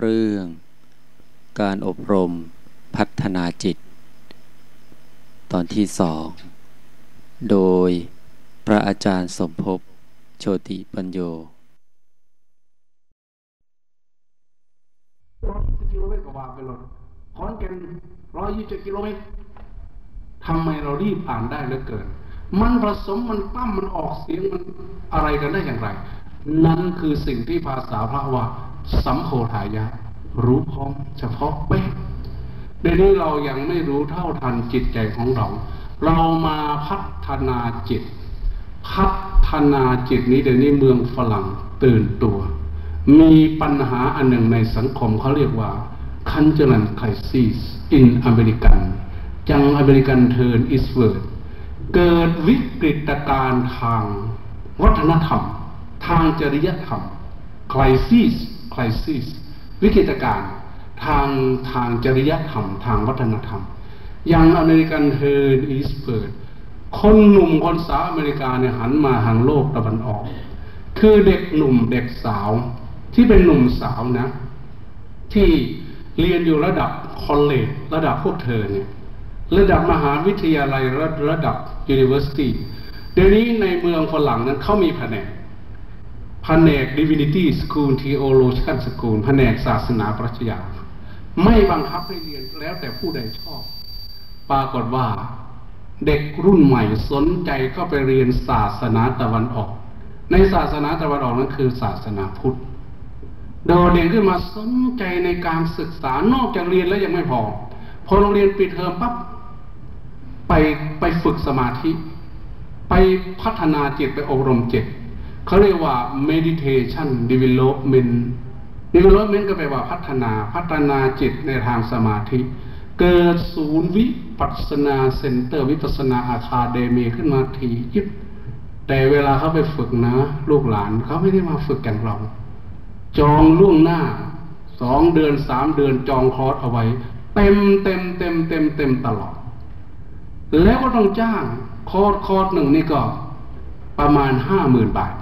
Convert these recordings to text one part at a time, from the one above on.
เรื่อง การอบรมพัฒนาจิต ตอนที่สองโดยพระอาจารย์สมภพโชติปัญโยกิโลเมตรกว่าไปหลดขอนแก่นร้อยยี่สิบกิโลเมตรทำไมเรารีบอ่านได้เหลือเกิน มันผสมมันปั้มมันออกเสียงมันอะไรกันได้อย่างไร นั่นคือสิ่งที่ภาษาพระว่า สัมโพธายะ รู้พร้อมเฉพาะเป๊ะในนี้เรายังไม่รู้เท่าทันจิตใจของเรา เรามาพัฒนาจิต พัฒนาจิตนี้เดี๋ยวนี้เมืองฝรั่งตื่นตัว มีปัญหาอันหนึ่งในสังคมเขาเรียกว่า cultural crisis in American young American turn eastwardเกิดวิกฤตการณ์ทางวัฒนธรรม ทางจริยธรรม crisis crisis วิกฤตการณ์ทางทางจริยธรรม ทางวัฒนธรรม อย่างอเมริกันเทิร์นอิสเวิดคนหนุ่มคนสาวอเมริกาเนี่ยหันมาทางโลกตะวันออก คือเด็กหนุ่มเด็กสาว ที่เป็นหนุ่มสาวนะ ที่เรียนอยู่ระดับคอลเลจระดับพวกเธอเนี่ยระดับมหาวิทยาลัยระระดับ University เดี๋ยวนี้ในเมืองฝรั่งนั้นเขามีแผนก แผนก Divinity School Theological School แผนกศาสนาปรัชญา ไม่บังคับให้เรียนแล้วแต่ผู้ใดชอบ ปรากฏว่าเด็กรุ่นใหม่สนใจเข้าไปเรียนศาสนาตะวันออก ในศาสนาตะวันออกนั้นคือศาสนาพุทธโดดเด่นขึ้นมาสนใจในการศึกษานอกจากเรียนแล้วยังไม่พอ พอโรงเรียนปิดเทอมปั๊บไปไปฝึกสมาธิ ไปพัฒนาจิตไปอบรมจิต เขาเรียกว่า meditation development development ก็แปลว่าพัฒนาพัฒนาจิตในทางสมาธิ เกิดศูนย์วิปัสสนา center วิปัสสนา academy ขึ้นมาทียิบแต่เวลาเขาไปฝึกนะ ลูกหลานเขาไม่ได้มาฝึกกันเรา จองล่วงหน้าสองเดือนสามเดือนจองคอร์สเอาไว้ เต็มเต็มเต็มเต็มเต็มตลอด แล้วก็ต้องจ้างคอร์สคอร์สหนึ่งนี่ก็ประมาณห้าหมื่นบาท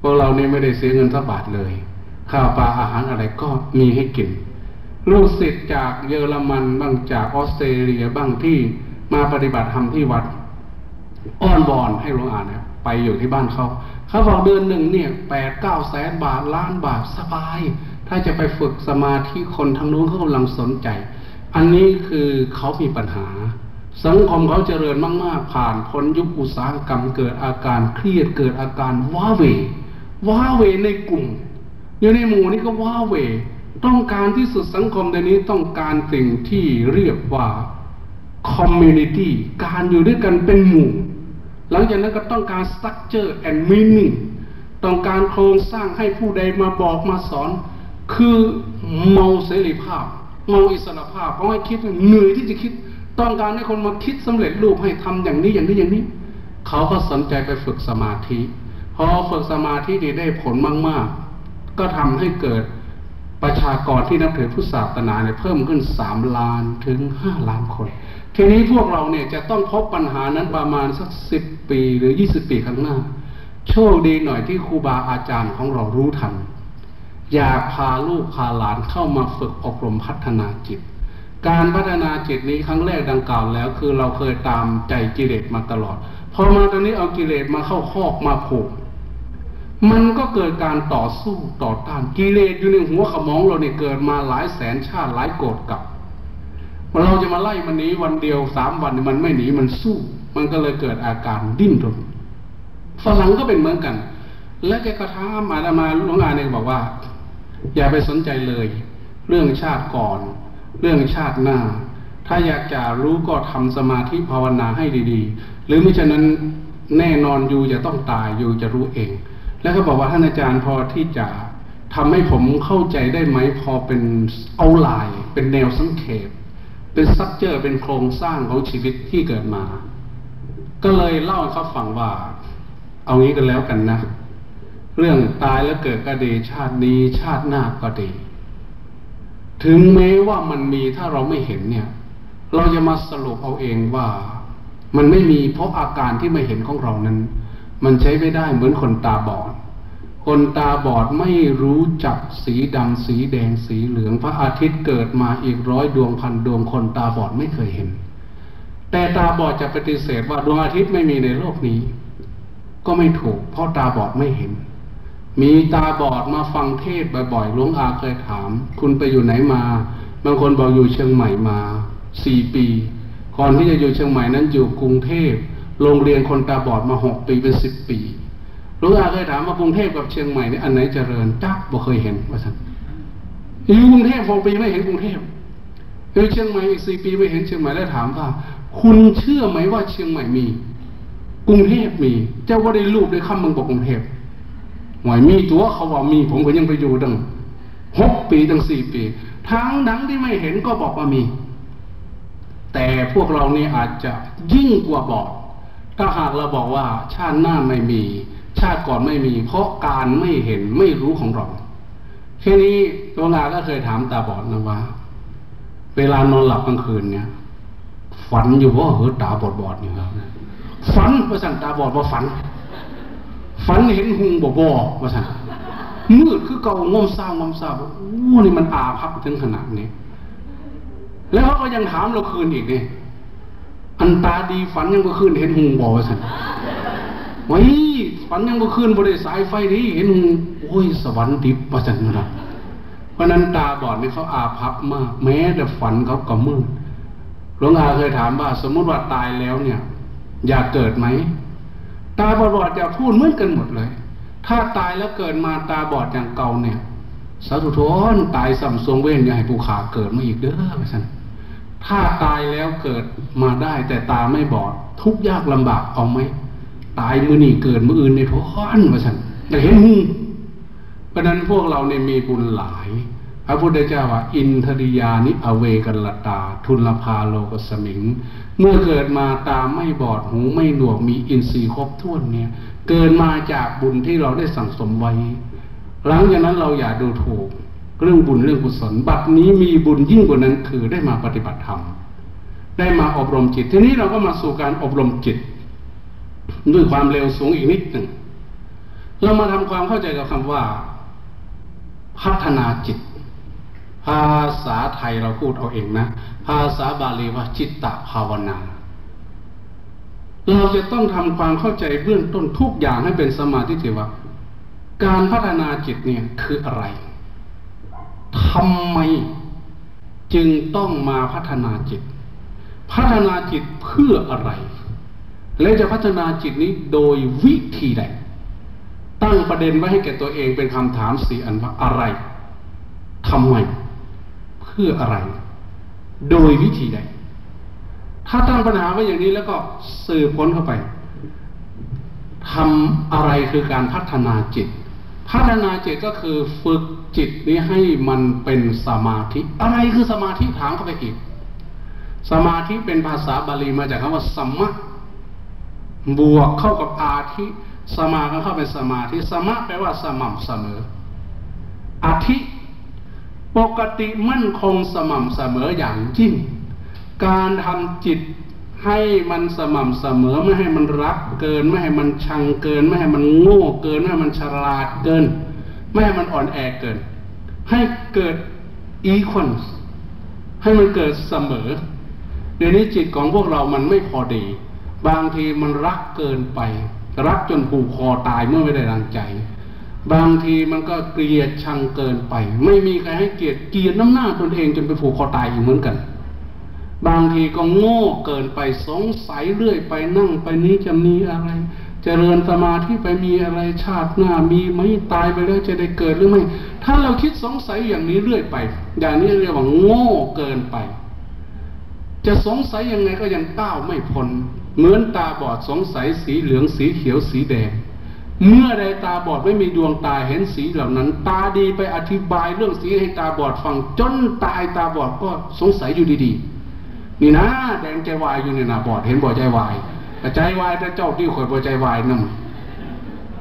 พวกเรานี่ไม่ได้เสียเงินสักบาทเลย ข้าวปลาอาหารอะไรก็มีให้กิน ลูกศิษย์จากเยอรมันบ้างจากออสเตรเลียบ้างที่มาปฏิบัติธรรมที่วัด อ้อนบอนให้หลวงอ่านเนี่ยไปอยู่ที่บ้านเขาเขาบอกเดือนหนึ่งเนี่ยแปดเก้าแสนบาทล้านบาทสบาย ถ้าจะไปฝึกสมาธิคนทางนู้นเขากำลังสนใจ อันนี้คือเขามีปัญหา สังคมเขาเจริญมาก ๆ ผ่านพ้นยุคอุตสาหกรรมเกิดอาการเครียดเกิดอาการว้าเว ว้าเวในกลุ่ม อยู่ในหมู่นี้ก็ว้าเว ต้องการที่สุดสังคมในนี้ต้องการสิ่งที่เรียกว่า community การอยู่ด้วยกันเป็นหมู่ หลังจากนั้นก็ต้องการ structure and meaning ต้องการโครงสร้างให้ผู้ใดมาบอกมาสอน คือเมาเสรีภาพ เมาอิสรภาพเพราะให้คิดเหนื่อยที่จะคิด ต้องการให้คนมาคิดสำเร็จรูปให้ทำอย่างนี้อย่างนี้อย่างนี้ เขาก็สนใจไปฝึกสมาธิ อฝึกสมาธิดีได้ผลมาก ๆ ก็ทำให้เกิดประชากรที่นับถือพุทธศาสนาเนี่ยเพิ่มขึ้นสามล้านถึงห้าล้านคน ทีนี้พวกเราเนี่ยจะต้องพบปัญหานั้นประมาณสักสิบปีหรือยี่สิบปีข้างหน้า โชคดีหน่อยที่ครูบาอาจารย์ของเรารู้ทัน อยากพาลูกพาหลานเข้ามาฝึกอบรมพัฒนาจิต การพัฒนาจิตนี้ครั้งแรกดังกล่าวแล้ว คือเราเคยตามใจกิเลสมาตลอด พอมาตอนนี้เอากิเลสมาเข้าคอกมาผูก มันก็เกิดการต่อสู้ต่อต้านกิเลสอยู่ในหัวขมองเราเนี่ยเกิดมาหลายแสนชาติหลายโกรธกับ เราจะมาไล่มันหนีวันเดียวสามวันมันไม่หนีมันสู้ มันก็เลยเกิดอาการดิ้นรนฝรั่งก็เป็นเหมือนกัน และแกก็ถามอาตมาหลวงอาเนี่ยบอกว่า อย่าไปสนใจเลย เรื่องชาติก่อน เรื่องชาติหน้า ถ้าอยากจะรู้ก็ทำสมาธิภาวนาให้ดี ๆ หรือไม่ฉะนั้นแน่นอนอยู่จะต้องตายอยู่จะรู้เอง แล้วก็บอกว่าท่านอาจารย์พอที่จะทำให้ผมเข้าใจได้ไหมพอเป็นเอาลาย เป็นแนวสังเขปเป็นซับเจอร์เป็นโครงสร้างของชีวิตที่เกิดมา ก็เลยเล่าให้เขาฟังว่า เอางี้กันแล้วกันนะ เรื่องตายแล้วเกิดก็ดีชาตินี้ชาติหน้าก็ดี ถึงแม้ว่ามันมีถ้าเราไม่เห็นเนี่ย เราจะมาสรุปเอาเองว่า มันไม่มีเพราะอาการที่ไม่เห็นของเรานั้น มันใช้ไม่ได้เหมือนคนตาบอด คนตาบอดไม่รู้จักสีดำสีแดงสีเหลืองพระอาทิตย์เกิดมาอีกร้อยดวงพันดวงคนตาบอดไม่เคยเห็น แต่ตาบอดจะปฏิเสธว่าดวงอาทิตย์ไม่มีในโลกนี้ ก็ไม่ถูก เพราะตาบอดไม่เห็น มีตาบอดมาฟังเทศบ่อยๆหลวงอาเคยถาม คุณไปอยู่ไหนมา บางคนบอกอยู่เชียงใหม่มาสี่ปี ก่อนที่จะอยู่เชียงใหม่นั้นอยู่กรุงเทพ โรงเรียนคนตาบอดมาหกปีเป็นสิบปีหลวงอาเคยถามว่ากรุงเทพกับเชียงใหม่เนี่ยอันไหนเจริญจักบ่เคยเห็นว่าสันอยู่กรุงเทพหกปีไม่เห็นกรุงเทพอยู่เชียงใหม่อีกสี่ปีไม่เห็นเชียงใหม่แล้วถามว่า คุณเชื่อไหมว่าเชียงใหม่มี กรุงเทพมี เจ้าว่าได้รูปได้คำมึงบอกกรุงเทพหวยมีตัวเขาว่ามี ผมก็ยังไปอยู่ตั้งหกปีตั้งสี่ปีทั้งดังที่ไม่เห็นก็บอกว่ามี แต่พวกเรานี่อาจจะยิ่งกว่าบอก ถ้าหากเราบอกว่าชาติหน้าไม่มี ชาติก่อนไม่มี เพราะการไม่เห็นไม่รู้ของเราแค่นี้ตัวงาก็เคยถามตาบอดนะว่า เวลานอนหลับกลางคืนเนี่ย ฝันอยู่ว่าเฮ้ตาบอดบอดอยู่ครับฝันว่าสั่นตาบอดว่าฝัน ฝันเห็นหุงบ่บ่ว่าสั่นมืดคือเก่างมเศร้างมเศร้าโอ้นี่มันอาภัพถึงขนาดนี้ แล้วเขาก็ยังถามเราคืนอีกเนี่ย อันตาดีฝันยังก็คืนเห็นหงบ่ว่าสั่นไว้ฝันยังก็คืนบริสายไฟดีเห็นหงโอ้ย สวรรค์ดิบว่าสั่นนะเพราะนั้นตาบอดนี่เขาอาภัพมาก แม้แต่ฝันเขาก็มืดหลวงอาเคยถามว่า สมมุติว่าตายแล้วเนี่ย อยากเกิดไหมตาบอดจะพูดเหมือนกันหมดเลย ถ้าตายแล้วเกิดมาตาบอดอย่างเก่าเนี่ย สาธุทนตายสัมทรงเว้นอย่าให้ผู้ขาเกิดมาอีกเด้อว่าสั่น ถ้าตายแล้วเกิดมาได้แต่ตาไม่บอด ทุกยากลำบากเอาไหมตายมือนี่เกิดมืออื่นในท้อนว่าฉันแต่เห็นหูเพราะนั้นพวกเราเนี่ยมีบุญหลาย พระพุทธเจ้าว่า อินทริยานิอเวกัลตา ทุลภาโลกสมิง เมื่อเกิดมาตาไม่บอดหูไม่หนวกมีอินทรีย์ครบถ้วนเนี่ย เกิดมาจากบุญที่เราได้สั่งสมไว้ หลังจากนั้นเราอย่าดูถูก เรื่องบุญเรื่องกุศล บัดนี้มีบุญยิ่งกว่านั้นคือได้มาปฏิบัติธรรม ได้มาอบรมจิต ทีนี้เราก็มาสู่การอบรมจิต ด้วยความเร็วสูงอีกนิดหนึ่ง เรามาทำความเข้าใจกับคำว่า พัฒนาจิต ภาษาไทยเราพูดเอาเองนะ ภาษาบาลีว่าจิตตภาวนาเราจะต้องทำความเข้าใจเบื้องต้นทุกอย่างให้เป็นสมาธิเทวะการพัฒนาจิตเนี่ยคืออะไร ทำไมจึงต้องมาพัฒนาจิต พัฒนาจิตเพื่ออะไร และจะพัฒนาจิตนี้โดยวิธีใด ตั้งประเด็นไว้ให้แก่ตัวเองเป็นคำถามสี่อันว่าอะไรทำไม เพื่ออะไร โดยวิธีใด ถ้าตั้งปัญหาไว้อย่างนี้แล้วก็สืบค้นเข้าไปทำอะไรคือการพัฒนาจิต พัฒนาจิตก็คือฝึกจิตนี้ให้มันเป็นสมาธิ อะไรคือสมาธิถามเข้าไปอีก สมาธิเป็นภาษาบาลีมาจากคำว่าสมะบวกเข้ากับอาทิสมาก็เข้าเป็นสมาธิสมะแปลว่าสม่ำเสมออาทิปกติมั่นคงสม่ำเสมออย่างยิ่ง การทำจิต ให้มันสม่ำเสมอไม่ให้มันรักเกิน ไม่ให้มันชังเกิน ไม่ให้มันโง่เกิน ไม่ให้มันฉลาดเกิน ไม่ให้มันอ่อนแอเกิน ให้เกิดอีคอนให้มันเกิดเสมอเดี๋ยวนี้จิตของพวกเรามันไม่พอดี บางทีมันรักเกินไป รักจนผูกคอตายเมื่อไม่ได้ดังใจ บางทีมันก็เกลียดชังเกินไป ไม่มีใครให้เกียรติเกลียรติน้ำหน้าตนเองจนไปผูกคอตายอยู่เหมือนกัน บางทีก็โง่เกินไปสงสัยเรื่อยไปนั่งไปนี้จะมีอะไรจเจริญสมาธิไปมีอะไรชาติหน้ามีไหมตายไปแล้วจะได้เกิดหรือไม่ ถ้าเราคิดสงสัยอย่างนี้เรื่อยไป อย่างนี้เรียกว่าโง่เกินไป จะสงสัยยังไงก็ยังก้าวไม่พ้นเหมือนตาบอดสงสัยสีเหลืองสีเขียวสีแดงเมื่อใดตาบอดไม่มีดวงตาเห็นสีเหล่านั้น ตาดีไปอธิบายเรื่องสีให้ตาบอดฟังจนตายตาบอดก็สงสัยอยู่ดีๆ นี่นะแดงใจวายอยู่นี่นะบอดเห็นบอดใจวายแต่ใจวายแต่เจ้าที่ข่อยบอดใจวายนั่น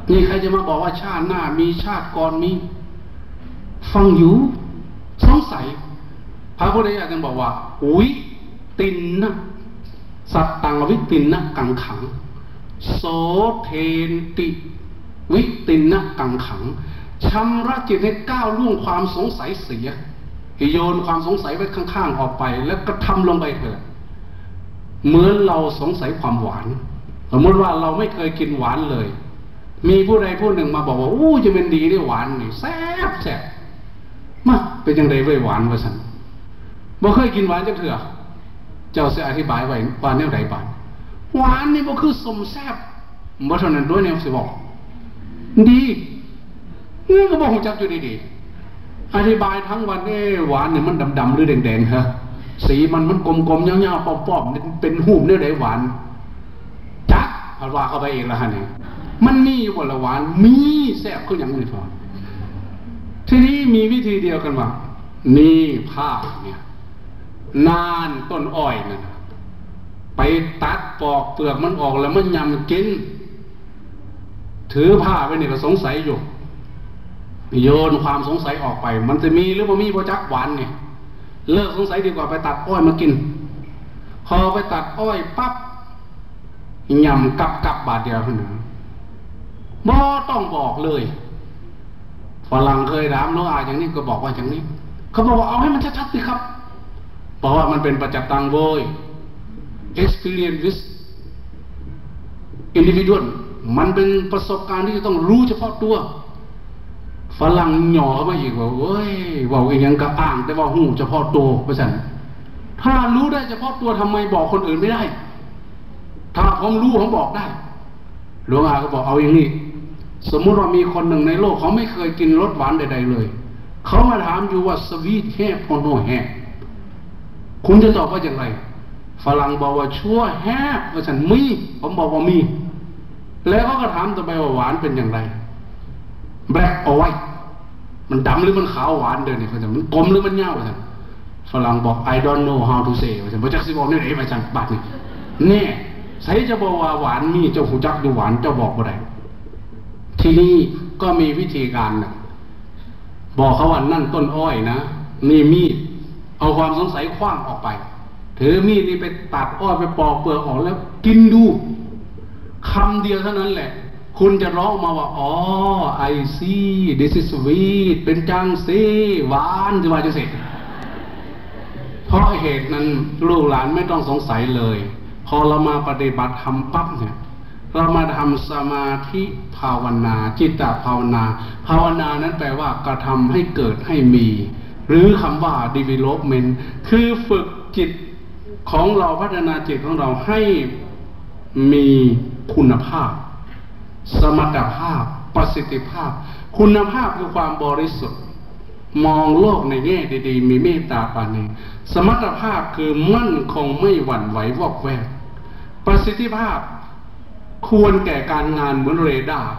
นี่ใครจะมาบอกว่าชาติหน้ามีชาติก่อนมีฟังอยู่สงสัยพระพุทธเจ้าจึงบอกว่า อุ้ยตินนะสัตตังวิตินนะกังขัง โสเทนติ วิตินนะกังขังชำระจิตให้ก้าวล่วงความสงสัยเสีย โยนความสงสัยไว้ข้างๆออกไป แล้วก็ทำลงไปเถอะเหมือนเราสงสัยความหวาน สมมติว่าเราไม่เคยกินหวานเลย มีผู้ใดผู้หนึ่งมาบอกว่าอู้จะเป็นดีได้หวานนี่แซ่บแซ่บมาเป็นยังไงเว้ยหวานวะสันบ่เคยกินหวานจังเถอะเจ้าจะอธิบายไว้ว่าแนวใดบ้างหวานนี่บ่คือสมแซ่บบ่เท่านั้นด้วยเนี่ยสิบอก ดีเงื่อก็บอกจักอยู่ดีๆ อธิบายทั้งวันเอ้หวานเนี่ยมันดำๆหรือแดงๆฮะสีมันมันกลมๆยาวๆป้อมๆเป็นหูบเนี่ยไหนหวานจักพาว่าเข้าไปเองละฮะเนี่ยมันมีอยู่บนละหวานมีแซ่บก็ยังไม่พอทีนี้มีวิธีเดียวกันว่านี่ผ้าเนี่ยนานต้นอ้อยนะไปตัดปอกเปลือกมันออกแล้วมันยำกิน ถือผ้าไปเนี่ยก็สงสัยอยู่ โยนความสงสัยออกไป มันจะมีหรือว่มีพอจักหวานเนี่ยเลิกสงสัยดีกว่าไปตัดอ้อยมากิน พอไปตัดอ้อยปั๊บยำกับกับบาดเดียวเท่านั้นบ่ต้องบอกเลยฝรั่งเคยถามน้องอาอย่างนี้ก็บอกว่าอย่างนี้ เขาบอกว่าเอาให้มันชัดๆสิครับเพราะว่ามันเป็นประจักษ์ตังโวย experience with individual มันเป็นประสบการณ์ที่จะต้องรู้เฉพาะตัว ฝรั่งหย่อมาอีกว่าเว้ยว่าอีกยังกระอ่าง แต่ว่าหูเฉพาะตัวเพราะฉะนั้นถ้ารู้ได้เฉพาะตัวทำไมบอกคนอื่นไม่ได้ ถ้าผมรู้ผมบอกได้ หลวงอาก็บอกเอาอย่างนี้ สมมุติว่ามีคนหนึ่งในโลกเขาไม่เคยกินรสหวานใด ๆ เลย เขามาถามอยู่ว่าสวีทแฮ่พอโนแฮ่คุณจะตอบว่าอย่างไร ฝรั่งบอกว่าชั่วแฮ่ว่าฉันมี ผมบอกว่ามี แล้วเขาก็ถามต่อไปว่าหวานเป็นอย่างไรแบล็กเอาไว้ มันดำหรือมันขาวหวานเดินเนี่ยเขาจะมันกลมหรือมันเงาว่าฉันฝรั่งบอก I don't know how to say ว่าฉันพระจักสิบอกนี่ไหนมาฉันบัดนี่แน่ใส่จะบอกว่าหวานมีเจ้าหูจักดูหวานเจ้าบอกว่าไรที่นี่ก็มีวิธีการนะบอกเขาว่านั่นต้นอ้อยนะนี่มีดเอาความสงสัยคว้างออกไปถือมีดนี่ไปตัดอ้อยไปปอกเปลือกออกแล้ว กินดูคำเดียวเท่านั้นแหละ คุณจะร้องมาว่าอ๋อไอซี this is sweet เป็นจังซีหวานจะว่าจะเสร็จเพราะเหตุนั้นลูกหลานไม่ต้องสงสัยเลย พอเรามาปฏิบัติธรรมปั๊บเนี่ยเรามาทำสมาธิภาวนา จิตตภาวนา ภาวนานั้นแปลว่ากระทำให้เกิดให้มี หรือคำว่า development คือฝึกจิตของเราพัฒนาจิตของเราให้มีคุณภาพ สมรรถภาพ ประสิทธิภาพ คุณภาพคือความบริสุทธิ์ มองโลกในแง่ดี ๆ มีเมตตาปานีสมรรถภาพคือมั่นคงไม่หวั่นไหววอกแวก ประสิทธิภาพควรแก่การงานเหมือนเรดาร์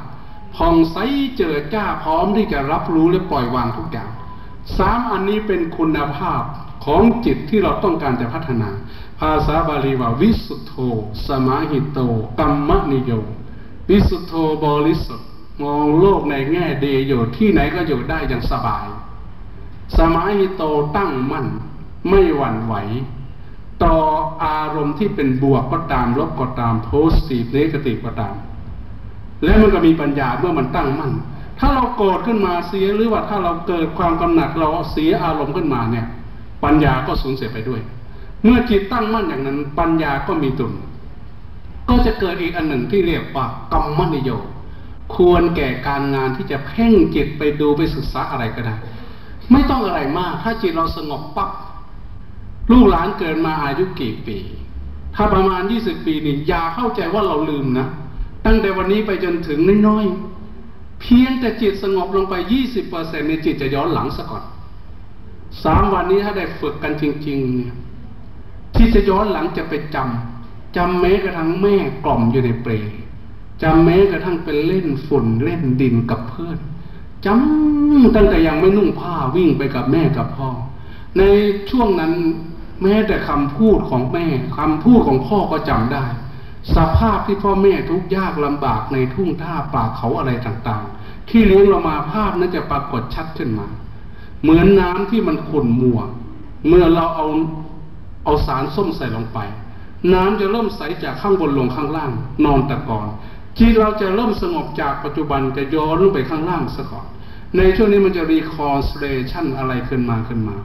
ผ่องใสเจอจ้าพร้อมที่จะรับรู้และปล่อยวางทุกอย่างสามอันนี้เป็นคุณภาพของจิตที่เราต้องการจะพัฒนา ภาษาบาลีว่าวิสุทโธ สมาหิตโตกัมมนิโย วิสุทโธบริสุทธิ์มองโลกในแง่ดีอยู่ที่ไหนก็อยู่ได้อย่างสบาย สมาหิโตตั้งมั่น ไม่หวั่นไหว ต่ออารมณ์ที่เป็นบวกก็ตามลบก็ตามโพสติฟเนกติก็ตาม และมันก็มีปัญญาเมื่อมันตั้งมั่น ถ้าเราโกรธขึ้นมาเสียหรือว่าถ้าเราเกิดความกำหนัดเราเสียอารมณ์ขึ้นมาเนี่ย ปัญญาก็สูญเสียไปด้วย เมื่อจิตตั้งมั่นอย่างนั้น ปัญญาก็มีตุน ก็จะเกิดอีกอันหนึ่งที่เรียกว่ากรรมนิโยควรแก่การงานที่จะเพ่งจิตไปดูไปศึกษาอะไรก็ได้ ไม่ต้องอะไรมาก ถ้าจิตเราสงบปับ๊บลูกหลานเกิดมาอายุกี่ปี ถ้าประมาณยี่สิบปีนี่อย่าเข้าใจว่าเราลืมนะ ตั้งแต่วันนี้ไปจนถึงน้อยๆ เพียงแต่จิตสงบลงไปยี่สิบเปอร์เซ็นต์ในจิตจะย้อนหลังซะก่อนสามวันนี้ถ้าได้ฝึกกันจริง ๆ เนี่ยที่จะย้อนหลังจะไปจำ จำแม้กระทั่งแม่กล่อมอยู่ในเปรจำแม้กระทั่งเป็นเล่นฝุ่นเล่นดินกับเพื่อนจำตั้งแต่ยังไม่นุ่งผ้าวิ่งไปกับแม่กับพ่อ ในช่วงนั้นแม้แต่คำพูดของแม่คำพูดของพ่อก็จำได้ สภาพที่พ่อแม่ทุกยากลำบากในทุ่งท่าป่าเขาอะไรต่างๆ ที่เลี้ยงเรามาภาพนั้นจะปรากฏชัดขึ้นมา เหมือนน้ำที่มันขุ่นมัว เมื่อเราเอาเอาสารส้มใส่ลงไป น้ำจะเริ่มใสจากข้างบนลงข้างล่าง นอนตะกอนจิตเราจะเริ่มสงบจากปัจจุบันจะย้อนลงไปข้างล่างซะก่อน ในช่วงนี้มันจะ recollection อะไรขึ้นมาขึ้นมา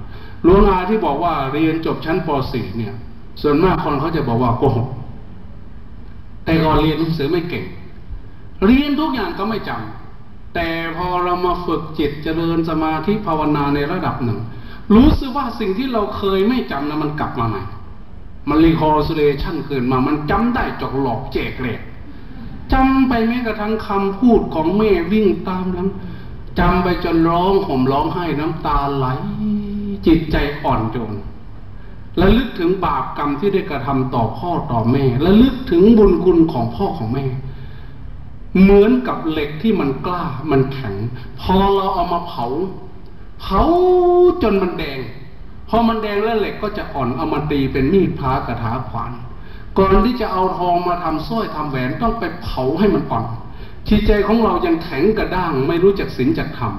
หลวงอาที่บอกว่าเรียนจบชั้นป .4 เนี่ย ส่วนมากคนเขาจะบอกว่าโกหกแต่ก่อนเรียนหนังสือไม่เก่ง เรียนทุกอย่างก็ไม่จำแต่พอเรามาฝึกจิตเจริญสมาธิภาวนาในระดับหนึ่ง รู้สึกว่าสิ่งที่เราเคยไม่จำนะมันกลับมาใหม่ มันรีคอร์สเลชันขึ้นมา มันจำได้จกหลอกเจกเลกจำไปแม้กระทั่งคำพูดของแม่วิ่งตามนั้นจำไปจนร้องห่มร้องไห้น้ำตาไหล จิตใจอ่อนโยนและลึกถึงบาปกรรมที่ได้กระทำต่อพ่อต่อแม่ และลึกถึงบุญคุณของพ่อของแม่ เหมือนกับเหล็กที่มันกล้ามันแข็ง พอเราเอามาเผา เผาจนมันแดง พอมันแดงแล้วเหล็กก็จะอ่อนเอามาตีเป็นมีดพากระถาขวานก่อนที่จะเอาทองมาทำสร้อยทำแหวนต้องไปเผาให้มันอ่อนจิตใจของเรายังแข็งกระด้างไม่รู้จักศีลจักธรรม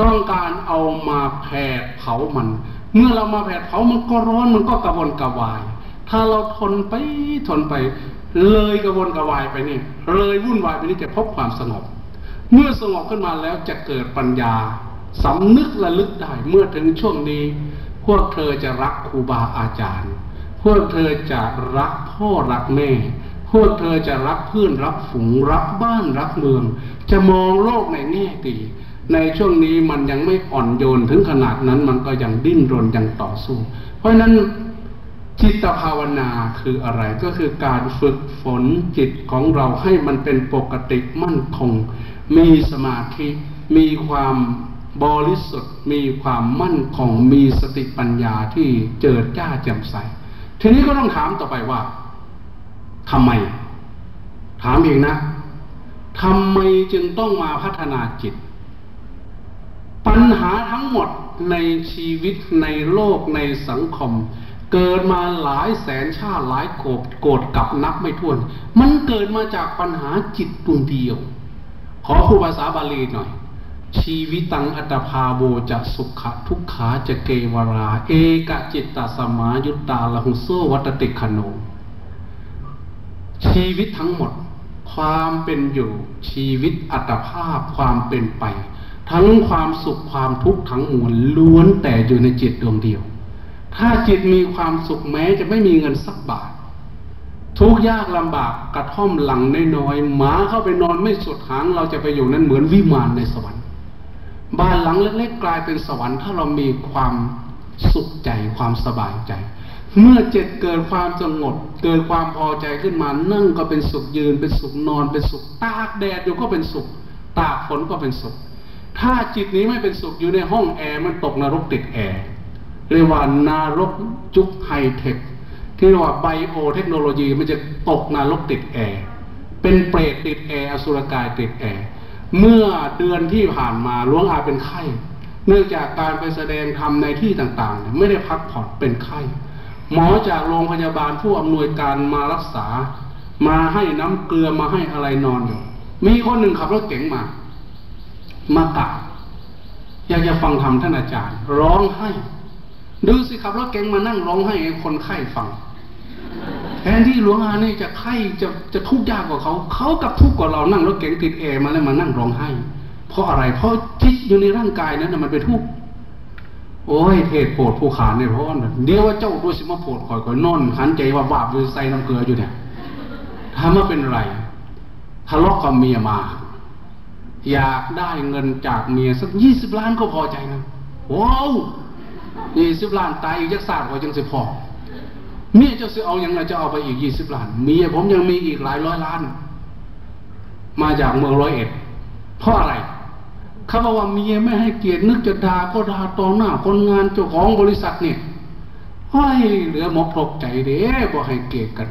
ต้องการเอามาแผดเผามัน เมื่อเรามาแผดเผามันก็ร้อนมันก็กระวนกระวาย ถ้าเราทนไปทนไป เลยกระวนกระวายไปนี่เลยวุ่นวายไปนี่จะพบความสงบ เมื่อสงบขึ้นมาแล้วจะเกิดปัญญาสำนึกระลึกได้เมื่อถึงช่วงนี้ พวกเธอจะรักครูบาอาจารย์ พวกเธอจะรักพ่อรักแม่ พวกเธอจะรักเพื่อนรักฝูงรักบ้านรักเมือง จะมองโลกในแง่ดีในช่วงนี้มันยังไม่อ่อนโยนถึงขนาดนั้นมันก็ยังดิ้นรนยังต่อสู้ เพราะนั้นจิตภาวนาคืออะไรก็คือการฝึกฝนจิตของเราให้มันเป็นปกติมั่นคง มีสมาธิมีความ บริสุทธิ์มีความมั่นคงมีสติปัญญาที่เจิดจ้าแจ่มใส ทีนี้ก็ต้องถามต่อไปว่าทำไม ถามเองนะทำไมจึงต้องมาพัฒนาจิต ปัญหาทั้งหมดในชีวิตในโลกในสังคม เกิดมาหลายแสนชาติหลายโกดโกดกับนับไม่ถ้วน มันเกิดมาจากปัญหาจิตดวงเดียว ขอครูภาษาบาลีหน่อย ชีวิตังอัตภาโวจะสุขทุกขาจะเกวรา เอกจิตตสมายุตตาลหุโซวัตติคโน ชีวิตทั้งหมด ความเป็นอยู่ชีวิตอัตภาพความเป็นไป ทั้งความสุขความทุกข์ทั้งมวลล้วนแต่อยู่ในจิตดวงเดียว ถ้าจิตมีความสุขแม้จะไม่มีเงินสักบาท ทุกยากลำบากกระท่อมหลังน้อยๆหมาเข้าไปนอนไม่สุดหางเราจะไปอยู่นั้นเหมือนวิมานในสวรรค์ บ้านหลังเล็กๆกลายเป็นสวรรค์ ถ้าเรามีความสุขใจความสบายใจ เมื่อเจิตเกิดความสงบเกิดความพอใจขึ้นมานั่งก็เป็นสุขยืน เป็นสุขนอน เป็นสุขตากแดดอยู่ก็เป็นสุข ตากฝนก็เป็นสุข ถ้าจิตนี้ไม่เป็นสุขอยู่ในห้องแอร์มันตกนรกติดแอร์เรียกว่านรกยุคไฮเทคที่เรียกว่า biotechnology มันจะตกนรกติดแอร์เป็นเปรตติดแอร์อสุรกายติดแอร์ เมื่อเดือนที่ผ่านมาหลวงอาเป็นไข้ เนื่องจากการไปแสดงธรรมในที่ต่างๆ ไม่ได้พักผ่อนเป็นไข้ หมอจากโรงพยาบาลผู้อำนวยการมารักษา มาให้น้ำเกลือมาให้อะไรนอนอยู่มีคนหนึ่งขับรถเก๋งมา มากะอยากจะฟังธรรมท่านอาจารย์ ร้องไห้ ดูสิขับรถเก๋งมานั่งร้องไห้ให้คนไข้ฟัง แทนที่หลวงอาเนี่ยจะไข้จะจะทุกข์ยากกว่าเขา เขากับทุกข์กว่าเรานั่งรถเก๋งติดแอร์มาแล้วมานั่งร้องไห้ เพราะอะไร เพราะจิตอยู่ในร่างกายนั้นมันเป็นทุกข์โอ้ยเทศโปรดผู้ขานี่ยเพราะว่าเดี๋ยวว่าเจ้าด้วยสิมาโปรดคอยคอยนอนหันใจว่าบาปอยู่ใส่น้ำเกลืออยู่เนี่ยถามาเป็นไรทะเลาะกับเมียมา อยากได้เงินจากเมียสักยี่สิบล้านก็พอใจนะว้าวยี่สิบล้านตายอีกยักษ์ศาสตร์กว่าจังสิพอ เมียจะซื้อเอาอย่างไรจะเอาไปอีกยี่สิบล้าน เมียผมยังมีอีกหลายร้อยล้าน มาจากเมืองร้อยเอ็ด เพราะอะไรเขาบอกว่าเมียไม่ให้เกียรตินึกจะด่าก็ด่าต่อหน้า คนงานเจ้าของบริษัทเนี่ยห้อยเหลือหมกตกใจเด้บอกให้เกียรติกัน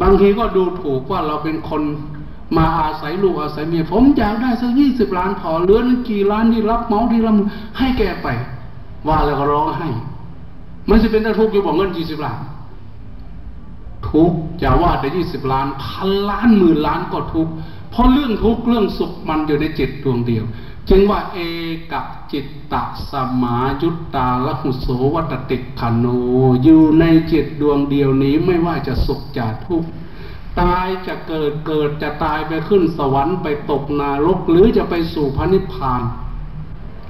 บางทีก็ดูถูกว่าเราเป็นคนมาอาศัยลูกอาศัยเมียผมอยากได้สักยี่สิบล้านพอเหลือนั่นกี่ล้านที่รับเมาที่รับให้แกไป ว่าแล้วก็ร้องให้ มันจะเป็นตะทุกข์อยู่บอกเงินยี่สิบล้าน ทุกจะว่าได้ยี่สิบล้านพันล้านหมื่นล้านก็ทุกเพราะเรื่องทุกเรื่องสุขมันอยู่ในจิตดวงเดียว จึงว่าเอกับจิตตะสมายุตตาละหุโสวัตติคโนอยู่ในจิตดวงเดียวนี้ไม่ว่าจะสุขจะทุกข์ตายจะเกิดเกิดจะตายไปขึ้นสวรรค์ไปตกนรกหรือจะไปสู่พระนิพพาน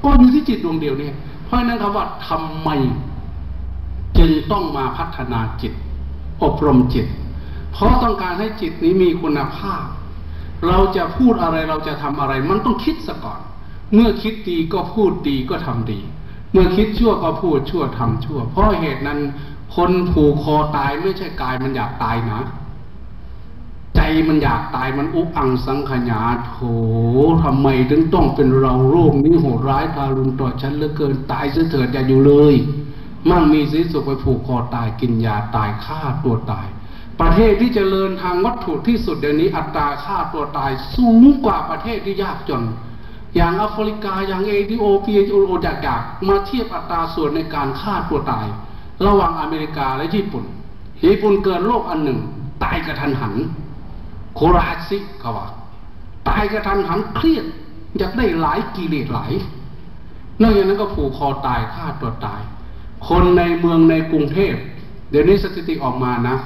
ก็อยู่ที่จิตดวงเดียวนี่เพราะนั้นคำว่าทำไม จึงต้องมาพัฒนาจิต อบรมจิต เพราะต้องการให้จิตนี้มีคุณภาพ เราจะพูดอะไรเราจะทำอะไร มันต้องคิดซะก่อน เมื่อคิดดีก็พูดดีก็ทำดี เมื่อคิดชั่วก็พูดชั่วทำชั่ว เพราะเหตุนั้น คนผูกคอตายไม่ใช่กายมันอยากตายนะใจมันอยากตายมันอุกอังสังขยาโถทำไมถึงต้องเป็นเราโรคนี้โหดร้ายทารุณต่อฉันเหลือเกินตายเสียเถิดอย่าอยู่เลย มั่งมีสิสุขไปผูกคอตายกินยาตายฆ่าตัวตาย ประเทศที่จเจริญทางวัตถุที่สุดเดี๋ยวนี้อัตราฆ่าตัวตายสูงกว่าประเทศที่ยากจน อย่างแอฟริกาอย่างเอธิโอเปียโอจากากมาเทียบอัตราส่วนในการฆ่าตัวตาย ระหว่างอเมริกาและญี่ปุ่น ญี่ปุ่นเกิดโรคอันหนึ่ง ตายกระทันหัน โคราชิเขาว่าตายกระทันหันเครียดอยากได้หลายกิเลสหลายนอกจากนั้นก็ผูกคอตายฆ่าตัวตาย คนในเมืองในกรุงเทพ เดี๋ยวนี้สถิติออกมานะ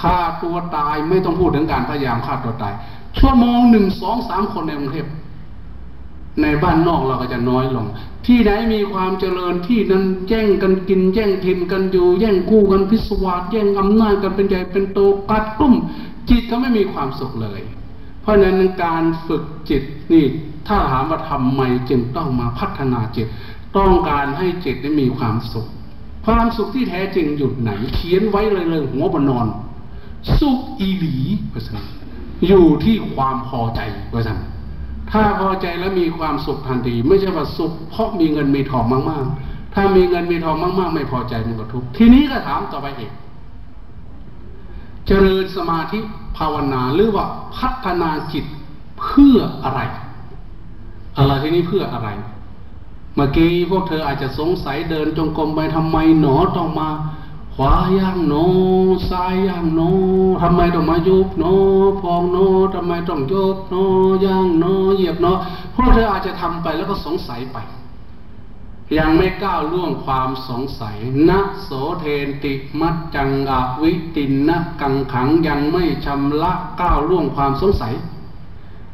ฆ่าตัวตายไม่ต้องพูดถึงการพยายามฆ่าตัวตาย ชั่วโมงหนึ่งสองสามคนในกรุงเทพในบ้านนอกเราก็จะน้อยลง ที่ไหนมีความเจริญที่นั้นแย่งกันกิน แย่งทินกันอยู่ แย่งกู้กันพิศวาสแย่งอำนาจกันเป็นใหญ่เป็นโตกัดตุ้ม จิตก็ไม่มีความสุขเลย เพราะฉะนั้นการฝึกจิตนี่ถ้าถามว่าทำไมจึงต้องมาพัฒนาจิต ต้องการให้จิตได้มีความสุข ความสุขที่แท้จริงหยุดไหน เขียนไว้เลยเลยหัวบนนอน สุขอีหลีเปอร์เซ็นอยู่ที่ความพอใจเปอร์เซ็นถ้าพอใจแล้วมีความสุขทันทีไม่ใช่ว่าสุขเพราะมีเงินมีทองมาก ๆ ถ้ามีเงินมีทองมาก ๆ ไม่พอใจมันก็ทุกข์ทีนี้ก็ถามต่อไปอีกเจริญสมาธิภาวนาหรือว่าพัฒนาจิตเพื่ออะไร อะไรที่นี้เพื่ออะไร เมื่อกี้พวกเธออาจจะสงสัยเดินจงกรมไปทำไมหนอต้องมา ขวาย่างโนซ้ายย่างโนทำไมต้องมายุบโนพองโนทำไมต้องยุบโนย่างโนเหยียบโนพวกเธออาจจะทำไปแล้วก็สงสัยไป ยังไม่ก้าวล่วงความสงสัยนะโสเทนติมัจจังอวิตินนะกังขังยังไม่ชำระก้าวล่วงความสงสัย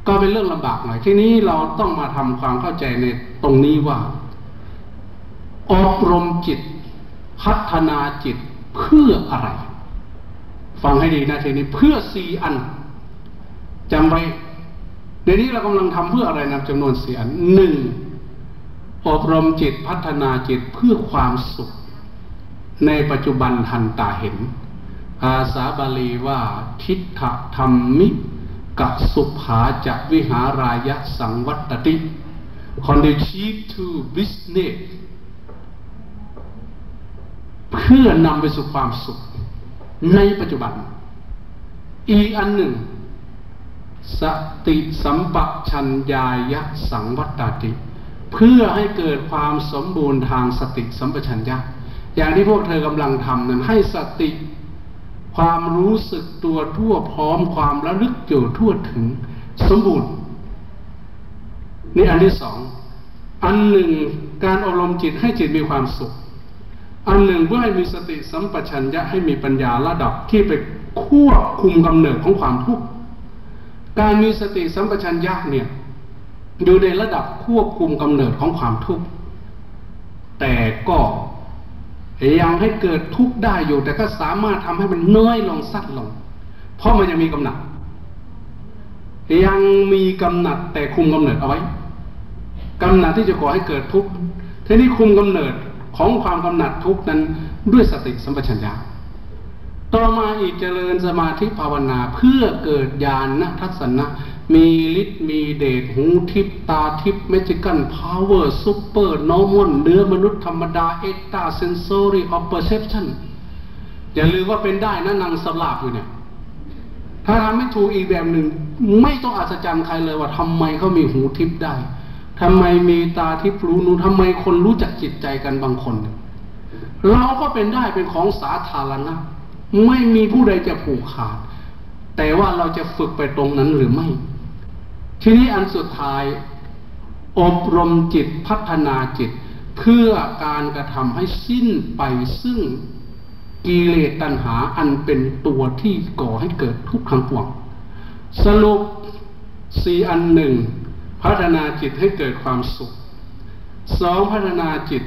ก็เป็นเรื่องลำบากหน่อยที่นี้เราต้องมาทำความเข้าใจในต รงนี้ว่า อบรมจิต พัฒนาจิตเพื่ออะไร ฟังให้ดีนะทีนี้เพื่อสี่อันจำไว้เดี๋ยวนี้เรากำลังทำเพื่ออะไรนะจำนวนสี่อันหนึ่งอบรมจิตพัฒนาจิตเพื่อความสุข ในปัจจุบันทันตาเห็น ภาษาบาลีว่า ทิฏฐธรรมิกสุภาจะวิหารายะสังวัตติ conducive to business เพื่อนำไปสู่ความสุข ในปัจจุบัน อีกอันหนึ่ง สติสัมปชัญญายะสังวัตติ เพื่อให้เกิดความสมบูรณ์ทางสติสัมปชัญญะ อย่างที่พวกเธอกำลังทำนั้นให้สติ ความรู้สึกตัวทั่วพร้อมความระลึกอยู่ทั่วถึงสมบูรณ์ นี่อันที่สอง อันหนึ่งการอบรมจิตให้จิตมีความสุข อันหนึ่งเพื่อให้มีสติสัมปชัญญะให้มีปัญญาระดับที่ไปควบคุมกำเนิดของความทุกข์ การมีสติสัมปชัญญะเนี่ยอยู่ในระดับควบคุมกำเนิดของความทุกข์ แต่ก็ยังให้เกิดทุกข์ได้อยู่ แต่ก็สามารถทำให้มันน้อยลงสั้นลง เพราะมันยังมีกำหนัด ยังมีกำหนัดแต่คุมกำเนิดเอาไว้กำหนัดที่จะก่อให้เกิดทุกข์ทีนี้คุมกำเนิดของความกำหนัดทุกข์นั้นด้วยสติสัมปชัญญะต่อมาอีกเจริญสมาธิภาวนาเพื่อเกิดญาณทัศนะ มีฤทธิ์มีเดชหูทิพย์ตาทิพย์ magical power supernormal เหนือมนุษย์ธรรมดา extrasensory of perception อย่าลืมว่าเป็นได้นะนางสลาบอยู่เนี่ย ถ้าทำไม่ถูกอีกแบบหนึ่ง ไม่ต้องอัศจรรย์ใครเลยว่าทำไมเขามีหูทิพย์ได้ทำไมมีตาทิพย์รู้นูทำไมคนรู้จักจิตใจกันบางคนเราก็เป็นได้เป็นของสาธารณะไม่มีผู้ใดจะผูกขาด แต่ว่าเราจะฝึกไปตรงนั้นหรือไม่ ทีนี้อันสุดท้าย อบรมจิตพัฒนาจิต เพื่อการกระทำให้สิ้นไปซึ่งกิเลสตัณหาอันเป็นตัวที่ก่อให้เกิดทุกข์ทั้งปวง สรุปสี่อันหนึ่งพัฒนาจิตให้เกิดความสุขสองพัฒนาจิต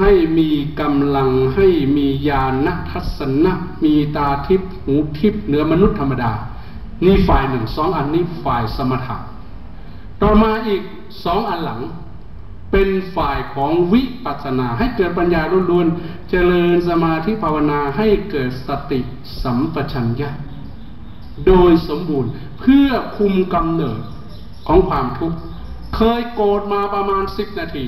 ให้มีกำลังให้มีญาณทัศนะมีตาทิพหูทิพเหนือมนุษย์ธรรมดา นี่ฝ่ายหนึ่งสองอันนี้ฝ่ายสมถะต่อมาอีกสองอันหลัง เป็นฝ่ายของวิปัสสนา ให้เกิดปัญญาล้วนๆเจริญสมาธิภาวนาให้เกิดสติสัมปชัญญะ โดยสมบูรณ์เพื่อคุมกำเนิดของความทุกข์เคยโกรธมาประมาณสิบนาที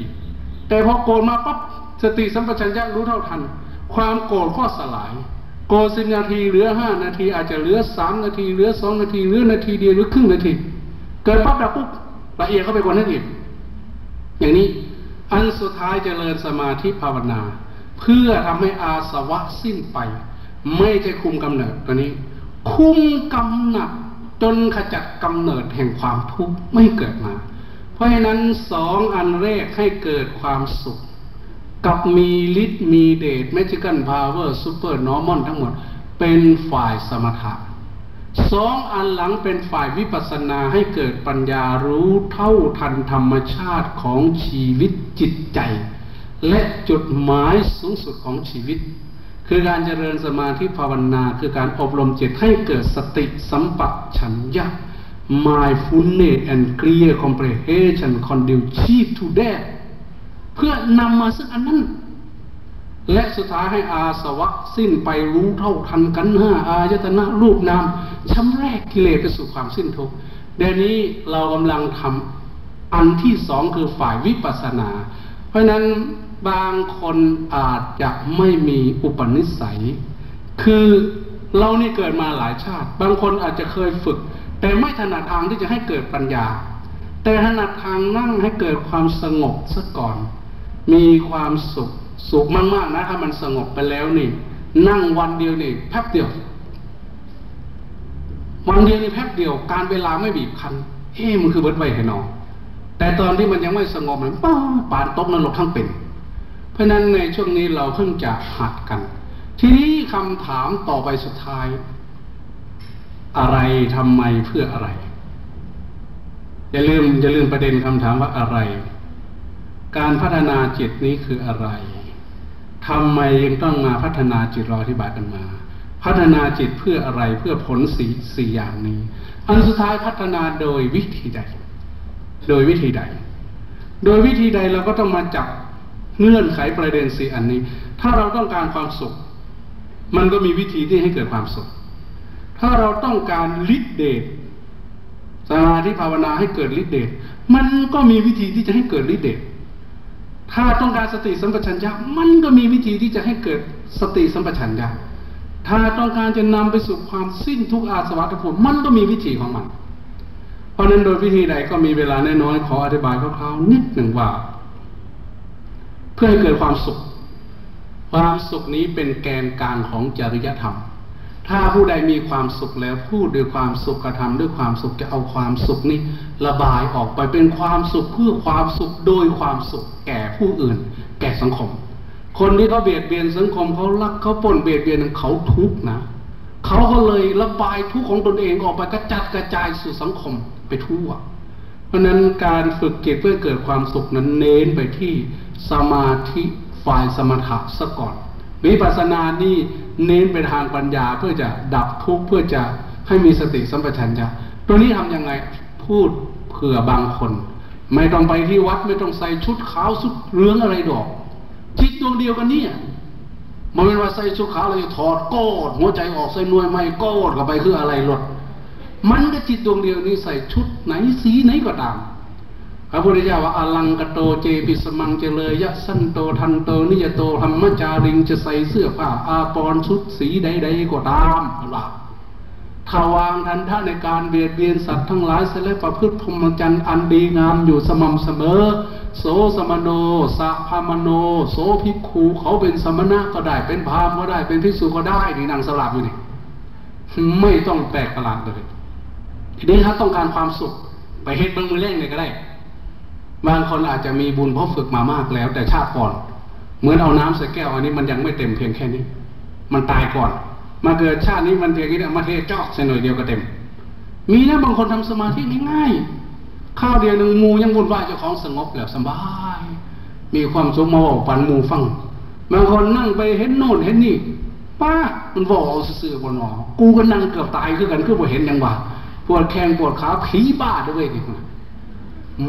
แต่พอโกรธมาปั๊บสติสัมปชัญญะรู้เท่าทัน ความโกรธก็สลาย โกรธสิบนาทีเหลือห้านาที อาจจะเหลือสามนาทีเหลือสองนาทีเหลือนาทีเดียวหรือครึ่งนาที เกิดปั๊บดับปุ๊บละเอียดเข้าไปกว่านั้นอีกอย่างนี้อันสุดท้ายจเจริญสมาธิภาวนา เพื่อทำให้อาสวะสิ้นไป ไม่ใช่คุมกำเนิดตัวนี้ คุมกำหนัดจนขจัดกำเนิดแห่งความทุกข์ไม่เกิดมา เพราะฉะนั้นสองอันแรกให้เกิดความสุข กับมีฤทธิ์มีเดช magical power supernormal ทั้งหมด เป็นฝ่ายสมถะสองอันหลังเป็นฝ่ายวิปัสสนาให้เกิดปัญญารู้เท่าทันธรรมชาติของชีวิตจิตใจ และจุดหมายสูงสุดของชีวิต คือการเจริญสมาธิภาวนาคือการอบรมจิตให้เกิดสติสัมปชัญญะ mindfulness and clear comprehension conducive to that เพื่อนำมาซึ่งอันนั้น และสุดท้ายให้อาสวะสิ้นไปรู้เท่าทันกันห้าอายตนะรูปนามชำแรกกิเลสไปสู่ความสิ้นทุกข์เดี๋ยวนี้เรากำลังทำอันที่สองคือฝ่ายวิปัสสนา เพราะนั้น บางคนอาจจะไม่มีอุปนิสัย คือเรานี่เกิดมาหลายชาติ บางคนอาจจะเคยฝึก แต่ไม่ถนัดทางที่จะให้เกิดปัญญา แต่ถนัดทางนั่งให้เกิดความสงบซะก่อน มีความสุขสุขมากๆนะถ้ามันสงบไปแล้วนี่ นั่งวันเดียวนี่แป๊บเดียว วันเดียวนี่แป๊บเดียว การเวลาไม่บีบคั้นเฮ้มันคือเบิดไว้ให้นอแต่ตอนที่มันยังไม่สงบมันป้าปานตกนรกทั้งเป็น ราะนั้นในช่วงนี้เราเพิ่งจะหัดกัน ทีนี้คำถามต่อไปสุดท้าย อะไรทำไมเพื่ออะไร อย่าลืมอย่าลืมประเด็นคำถามว่าอะไร การพัฒนาจิตนี้คืออะไรทำไมยังต้องมาพัฒนาจิตรออธิบายกันมา พัฒนาจิตเพื่ออะไรเพื่อผลสีสี่อย่างนี้ อันสุดท้ายพัฒนาโดยวิธีใด โดยวิธีใด โดยวิธีใดเราก็ต้องมาจับ เงื่อนไขประเด็นสี่อันนี้ ถ้าเราต้องการความสุข มันก็มีวิธีที่ให้เกิดความสุข ถ้าเราต้องการฤทธิเดชสมาธิภาวนาให้เกิดฤทธิเดชมันก็มีวิธีที่จะให้เกิดฤทธิเดชถ้าต้องการสติสัมปชัญญะมันก็มีวิธีที่จะให้เกิดสติสัมปชัญญะถ้าต้องการจะนำไปสู่ความสิ้นทุกอาสวะทุกผลมันก็มีวิธีของมัน เพราะนั้นโดยวิธีใดก็มีเวลาน้อยๆขออธิบายคร่าวๆนิดหนึ่งว่า พื่อให้เกิดความสุข ความสุขนี้เป็นแกนกลางของจริยธรรม ถ้าผู้ใดมีความสุขแล้วพูดด้วยความสุขกระทำด้วยความสุขจะเอาความสุขนี้ระบายออกไปเป็นความสุขเพื่อความสุขโดยความสุขแก่ผู้อื่น แก่สังคม คนที่เขาเบียดเบียนสังคมเขาลักเขาปนเบียดเบียนเขาทุกข์นะเขาก็เลยระบายทุกข์ของตนเองออกไปกระจัดกระจายสู่สังคมไปทั่ว เพราะนั้นการฝึกจิตเพื่อเกิดความสุขนั้นเน้นไปที่ สมาธิฝ่ายสมถะซะก่อนวิปัสสนานี่เน้นไปทางปัญญาเพื่อจะดับทุกข์เพื่อจะให้มีสติสัมปชัญญะตัวนี้ทํำยังไงพูดเผื่อบางคน ไม่ต้องไปที่วัดไม่ต้องใส่ชุดขาวสุดเรืองอะไรดอกจิตดวงเดียวกันเนี่ยมันเป็นว่าใส่ชุดขาวเราจะถอดโกดหัวใจออกใส่หน่วยไม่โกดกับไปคืออะไรหลดมันก็จิตดวงเดียวนี้ใส่ชุดไหนสีไหนก็ตาม พระพุทธเจ้าว่าอลังกโตเจปิสมังเจเลยยะสันโตทันโตนิยโตธรรมจาริงจะใส่เสื้อผ้าอาปรชุดสีใดๆก็ตามว่าทาวางทันท่าในการเบียดเบียนสัตว์ทั้งหลายเสลประพฤติพรหมจรรย์อันดีงามอยู่สม่ำเสมอ โสสมโนสัพามโน โสภิกขูเขาเป็นสมณะก็ได้เป็นพามก็ได้เป็นพิสุก็ได้นี่นางสลับอยู่นี่ไม่ต้องแปลกประหลาดเลยทีนี้ถ้าต้องการความสุข ไปเฮ็ดเบิ้งมือเล่งเลยก็ได้ บางคนอาจจะมีบุญเพราะฝึกมามากแล้ว แต่ชาติก่อน เหมือนเอาน้ำใส่แก้วอันนี้มันยังไม่เต็มเพียงแค่นี้ มันตายก่อน มาเกิดชาตินี้มันเทียกินมาเทจอกใส่หน่อยเดียวก็เต็ม มีนะบางคนทำสมาธิง่ายๆข้าวเดียวหนึ่งมูยังวุ่นวายเจ้าของสงบแล้วสบาย มีความสุขมาบอกปันมูฟังบางคนนั่งไปเห็นโน่นเห็นนี่ป้ามันบอกเอาสื่อบนหอกูก็นั่งเกือบตายคือกันคือบ่เห็นยังว่าปวดแข้งปวดขาผีบ้าด้วยนี่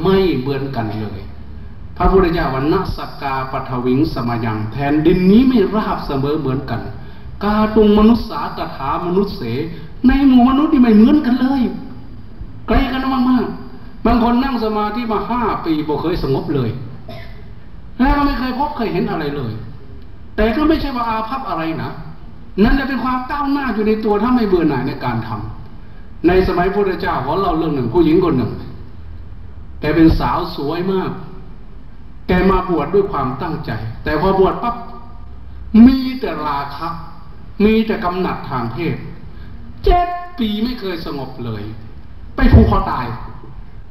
ไม่เบือนกันเลย พระพุทธเจ้าวันนัสกาปทวิงสมัยังแทนดินนี้ไม่ราบเสมอเหมือนกัน กาตุงมนุษย์สาตถามนุษย์เส ในหมู่มนุษย์นี่ไม่เหมือนกันเลยไกลกันมากมากบางคนนั่งสมาธิมาห้าปีบ่เคยสงบเลยแล้วไม่เคยพบเคยเห็นอะไรเลย แต่ก็ไม่ใช่ว่าอาภัพอะไรนะนั่นจะเป็นความก้าวหน้าอยู่ในตัวถ้าไม่เบื่อหน่ายในการทำในสมัยพระเจ้าขอเราเรื่องหนึ่งผู้หญิงคนหนึ่ง แกเป็นสาวสวยมากแกมาบวชดด้วยความตั้งใจ แต่พอบวชปั๊บมีแต่ราคะมีแต่กำหนัดทางเพศเจ็ดปีไม่เคยสงบเลย ไปผูกคอตาย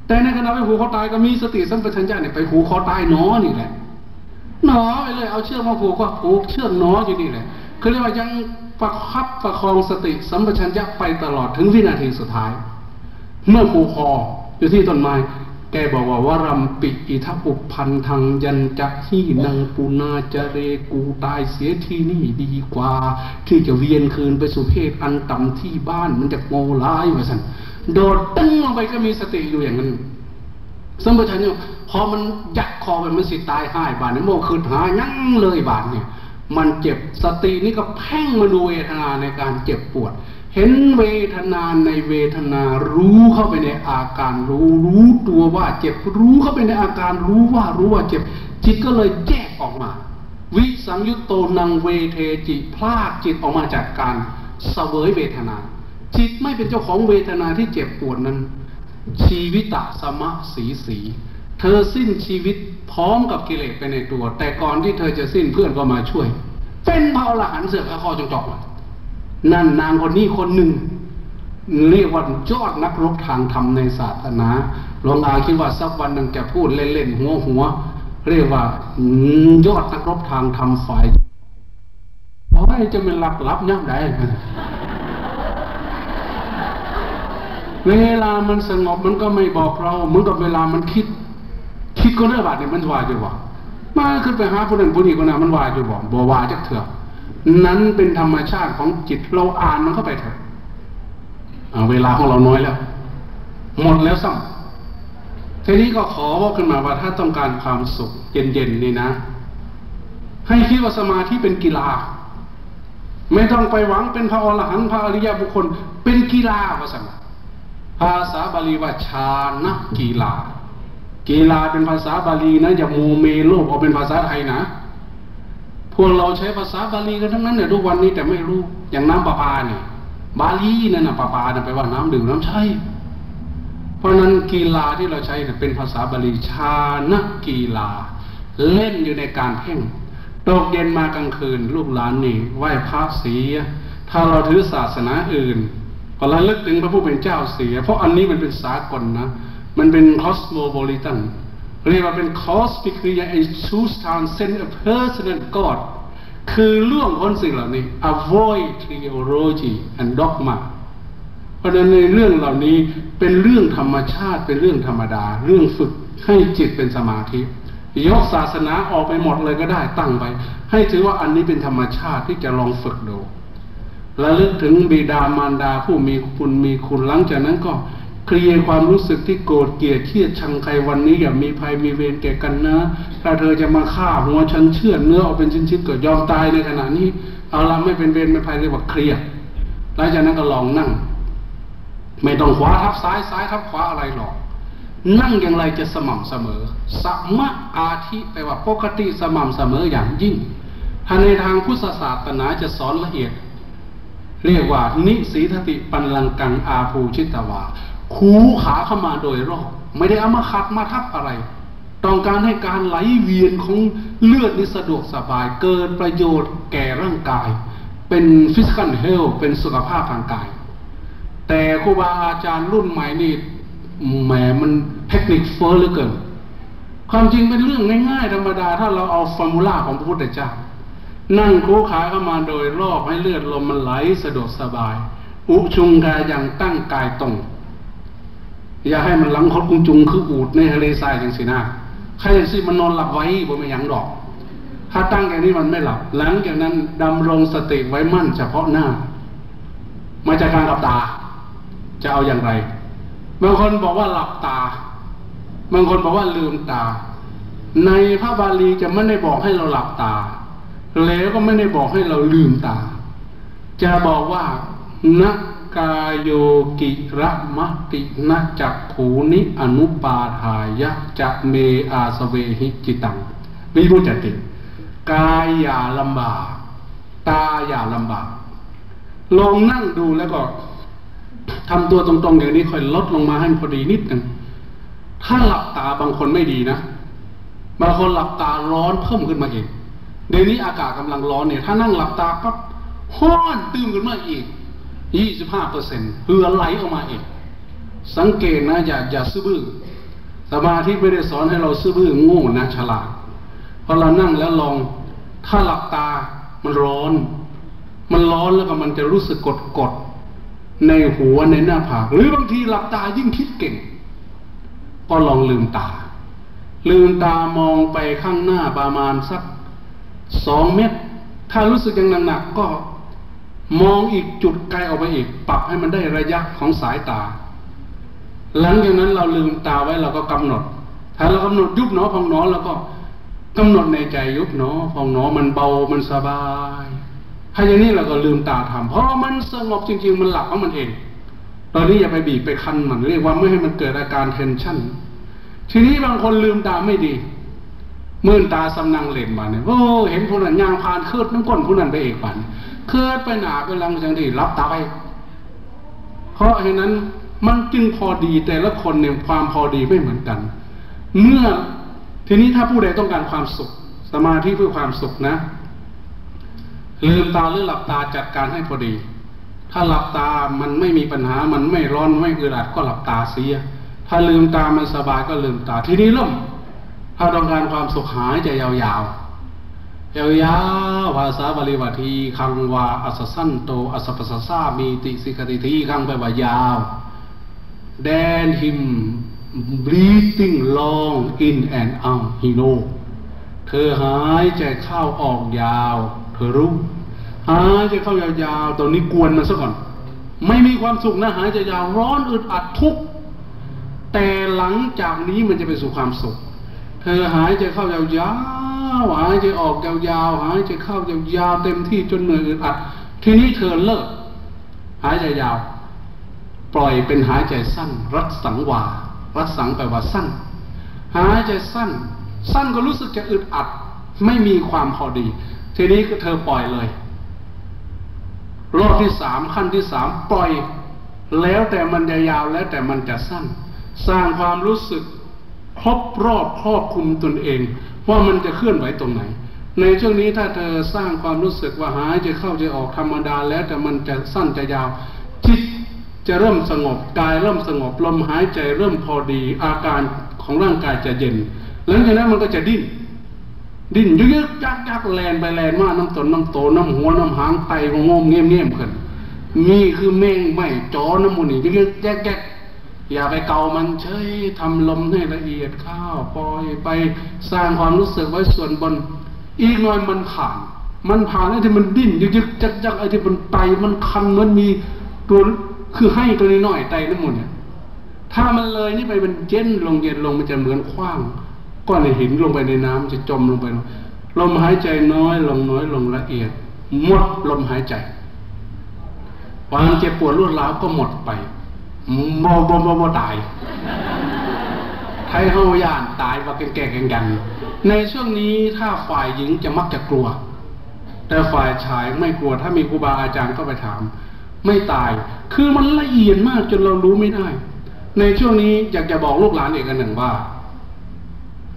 แต่ในขณะไปผูกคอตายก็มีสติสัมปชัญญะเนี่ยไปผูกคอตายน้อนี่แหละน้อไปเลยเอาเชือกมาผูกก็ผูกเชือกน้ออยู่นี่แหละคือเรียกว่ายังประคับประคองสติสัมปชัญญะไปตลอดถึงวินาทีสุดท้าย เมื่อผูกคออยู่ที่ต้นไม้ แกบอกว่าวรัมปิอิทัปุพันธังยันจะที่นังปูนาจเรกูตายเสียที่นี่ดีกว่า ที่จะเวียนคืนไปสู่เพศอันต่ำที่บ้านมันจะโง่ร้ายว่าสันโดดตึ้งลงไปก็มีสติอยู่อย่างนั้นสมบูรณ์เนี่ยพอมันยักคอไปมันสิตายหายบาดเนี่ยโมคืนหายั่งเลยบาดเนี่ย มันเจ็บสตินี่ก็แพ่งมาดูเวทนาในการเจ็บปวด เห็นเวทนาในเวทนารู้เข้าไปในอาการรู้ รู้ตัวว่าเจ็บรู้เข้าไปในอาการรู้ว่ารู้ว่าเจ็บ จิตก็เลยแยกออกมา วิสังยุตโตนังเวเทจิพลากจิตออกมาจากการเสวยเวทนา จิตไม่เป็นเจ้าของเวทนาที่เจ็บปวดนั้น ชีวิตะสมะสีสี เธอสิ้นชีวิตพร้อมกับกิเลสไปในตัว แต่ก่อนที่เธอจะสิ้นเพื่อนก็มาช่วย เป็นพระอรหันต์เสือกคอจงจอกเลย นั่นนางคนนี้คนหนึ่ง เรียกว่ายอดนักรบทางธรรมในศาสนาหลวงอาคิดว่าสักวันหนึ่งจะพูดเล่นๆหัวหัว เรียกว่ายอดนักรบทางธรรมฝ่ายเพราะจะเป็นหลักลับยังไงเวลามันสงบมันก็ไม่บอกเราเหมือนกับเวลามันคิด คิดก็เรื่องบาดเนี่ยมันวายอยู่บ่มาขึ้นไปหาผู้นั้นผู้นี้คนนั้นมันวายอยู่บ่บ่วายจักเถื่อ นั้นเป็นธรรมชาติของจิตเราอ่านมันเข้าไปเถอะเวลาของเราน้อยแล้ว หมดแล้วซ้ำทีนี้ก็ขอบอกขึ้นมาว่าถ้าต้องการความสุข เย็นๆนี่นะ ให้คิดว่าสมาธิเป็นกีฬา ไม่ต้องไปหวังเป็นพระอรหันต์พระอริยบุคคล เป็นกีฬาภาษาภาษาบาลีว่าชานะกีฬา กีฬาเป็นภาษาบาลีนะอย่าโมเมโลกเอาเป็นภาษาไทยนะ วกเราใช้ภาษาบาลีกันทั้งนั้นเนี่ยทุกวันนี้แต่ไม่รู้อย่างน้ำประปาเนี่ยบาลีนั่นนะประปาเนี่ยไปว่าน้ำดื่มน้ำใช้เพราะนั้นกีฬาที่เราใช้เป็นภาษาบาลีชานะกีฬา เล่นอยู่ในการเพ่งตกเย็นมากลางคืน ลูกหลานนี่ไหว้พระเสีย ถ้าเราถือศาสนาอื่นก็ระลึกถึงพระผู้เป็นเจ้าเสีย เพราะอันนี้มันเป็นสากลนะมันเป็น cosmopolitan เรียกว่าเป็น cosmic คืออย่าง it should transcend a personal God คือเรื่องคนสิ่งเหล่านี้ avoid theology and dogma เพราะฉะนั้นในเรื่องเหล่านี้เป็นเรื่องธรรมชาติเป็นเรื่องธรรมดา เรื่องฝึกให้จิตเป็นสมาธิยกศาสนาออกไปหมดเลยก็ได้ตั้งไป ให้ถือว่าอันนี้เป็นธรรมชาติที่จะลองฝึกดูและลึกถึงบิดามารดาผู้มีคุณมีคุณหลังจากนั้นก็ คลียร์ความรู้สึกที่โกรธเกลียดเทียดชังใครวันนี้อย่ามีภัยมีเวรแก่กันนะ ถ้าเธอจะมาฆ่าหัวฉันเชื่อเนื้อออกเป็นชิ้นๆเกิดยอมตายในขณะนี้ เอาละไม่เป็นเวรไม่ภัยเรียกว่าเคลียร์หลังจากนั้นก็ลองนั่ง ไม่ต้องขวาทับซ้ายซ้ายทับขวาอะไรหรอก นั่งอย่างไรจะสม่ำเสมอสัมะอาทิแปลว่าปกติสม่ำเสมออย่างยิ่งถ้าในทางพุทธศาสนาจะสอนละเอียด เรียกว่า นิสีทติปันลังกังอาภูชิตวา คูขาเข้ามาโดยรอบ ไม่ได้เอามาขัดมาทับอะไร ต้องการให้การไหลเวียนของเลือดนี่สะดวกสบายเกิดประโยชน์แก่ร่างกาย เป็น physical health เป็นสุขภาพทางกาย แต่ครูบาอาจารย์รุ่นใหม่นี่แหมมัน technical เหลือเกินความจริงเป็นเรื่องง่ายๆธรรมดา ถ้าเราเอา formula ของพระพุทธเจ้านั่งคู่ขาเข้ามาโดยรอบให้เลือดลมมันไหลสะดวกสบาย อุชุงกายอย่างตั้งกายตรง อย่าให้มันหลังคดกุงจุงคืออูฐในทะเลทรายอย่างสินะใครสิมันนอนหลับไว้บนไม่ยังดอก ถ้าตั้งอย่างนี้มันไม่หลับ หลังจากนั้นดำรงสติไว้มั่นเฉพาะหน้ามาจากการหลับตา จะเอาอย่างไรบางคนบอกว่าหลับตาบางคนบอกว่าลืมตา ในพระบาลีจะไม่ได้บอกให้เราหลับตา แล้วก็ไม่ได้บอกให้เราลืมตา จะบอกว่านั กายโยกิระมตินะจักขูนิอนุปาทายะจะเมอาสเวหิจิตังวิมุจติกายอย่าลำบากตาอย่าลำบากลองนั่งดูแล้วก็ทำตัวตรงๆอย่างนี้ค่อยลดลงมาให้พอดีนิดหนึ่งถ้าหลับตาบางคนไม่ดีนะบางคนหลับตาร้อนเพิ่มขึ้นมาอีกเดี๋ยวนี้อากาศกำลังร้อนเนี่ย ถ้านั่งหลับตาปั๊บห้อนตื่นขึ้นมาอีก ยี่สิบห้าเปอร์เซ็นต์เหือไหลออกมาเอีกสังเกตนะอย่าอย่าซื่อบื้อสมาธิไม่ได้สอนให้เราซื่อบื้อโง่นะฉลาดพอเรานั่งแล้วลองถ้าหลับตามันร้อน มันร้อนแล้วก็มันจะรู้สึกกดกดในหัวในหน้าผากหรือบางทีหลับตายิ่งคิดเก่ง ก็ลองลืมตา ลืมตามองไปข้างหน้าประมาณสักสองเมตร ถ้ารู้สึกยังหนักๆก็ มองอีกจุดไกลออกไปอีก ปรับให้มันได้ระยะของสายตา หลังจากนั้นเราลืมตาไว้เราก็กำหนด ถ้าเรากำหนดยุบหนอพองหนอเราก็กำหนดในใจยุบหนอพองหนอมันเบามันสบายถ้าอย่างนี้เราก็ลืมตาทำเพราะมันสงบจริง ๆ มันหลับของมันเอง ตอนนี้อย่าไปบีบไปคันมันเรียกว่าไม่ให้มันเกิดอาการเทนชั่นทีนี้บางคนลืมตาไม่ดี มื่นตาสำนังเล่นมาเนี่ยโอ้เห็นผู้นั้นยางผ่านคืดน้ำก้นผู้นั้นไปเอกปันคืดไปหนาไปลังจังดีรับตาไปเพราะฉะนั้นมันจึงพอดีแต่ละคนเนี่ยความพอดีไม่เหมือนกัน เมื่อทีนี้ถ้าผู้ใดต้องการความสุข สมาธิเพื่อความสุขนะลืมตาหรือหลับตาจัดการให้พอดี ถ้าหลับตามันไม่มีปัญหามันไม่ร้อนไม่อึดอัดก็หลับตาเสีย ถ้าลืมตามันสบายก็ลืมตาทีนี้เริ่ม ถ้าต้องการความสุขหายใจยาวๆยาวๆภาษาบาลีว่าทีคังวาอัสสันโตอัสปัสสามีติสิกติทีคังไปว่ายาว then him breathing long in and out he know เธอหายใจเข้าออกยาว เธอรู้หายใจเข้ายาวๆตอนนี้กวนมันซะก่อน ไม่มีความสุขนะหายใจยาวร้อนอึดอัดทุกแต่หลังจากนี้มันจะไปสู่ความสุข เธอหายใจเข้ายาวๆหายใจออกยาวๆหายใจเข้ายาวๆเต็มที่จนเหนื่อยอึดอัด ทีนี้เธอเลิก หายใจยาว ปล่อยเป็นหายใจสั้น รัดสังวารัดสังแปลว่าสั้น หายใจสั้น สั้นก็รู้สึกจะอึดอัด ไม่มีความพอดี ทีนี้ก็เธอปล่อยเลยรอบที่สามขั้นที่สามปล่อย แล้วแต่มันจะยาวแล้วแต่มันจะสั้น สร้างความรู้สึก ครบรอบครอบคุมตนเอง ว่ามันจะเคลื่อนไหวตรงไหน ในช่วงนี้ถ้าเธอสร้างความรู้สึกว่าหายใจเข้าจะออกธรรมดาแล้วแต่มันจะสั้นจะยาวจิตจะเริ่มสงบกายเริ่มสงบลมหายใจเริ่มพอดีอาการของร่างกายจะเย็น หลังจากนั้นมันก็จะดิ้นดิ้นยึกยักยักแลนไปแลนมาน้ำตนน้ำโตน้ำหัวน้ำหางไตงงเงี้ยเงี้ยขึ้นมีคือเม่งไม่จอน้ำมูนี่ยึกยักยัก อย่าไปเกามันเฉยทำลมให้ละเอียดข้าวปล่อยไปสร้างความรู้สึกไว้ส่วนบน อีกหน่อยมันผ่าน มันผ่านไอ้ที่มันดิ้นยึกยึกจักจักไอ้ที่มันไตมันคันมันมีตัวคือให้ตัวนี้หน่อยไตน้ำมันเนี่ยถ้ามันเลยนี่ไปมันเย็นลงเย็นลงมันจะเหมือนคว้างก้อนหินลงไปในน้ำจะจมลงไปลมหายใจน้อยลงน้อยลงละเอียดหมดลมหายใจความเจ็บปวดรวดร้าวก็หมดไป บ่บ่บ่บ่ตายไทยเฮาย่านตายว่าแก่แก่กันในช่วงนี้ถ้าฝ่ายหญิงจะมักจะกลัว แต่ฝ่ายชายไม่กลัว ถ้ามีครูบาอาจารย์ก็ไปถาม ไม่ตาย คือมันละเอียดมากจนเรารู้ไม่ได้ ในช่วงนี้อยากจะบอกลูกหลานเอกอันหนึ่งว่า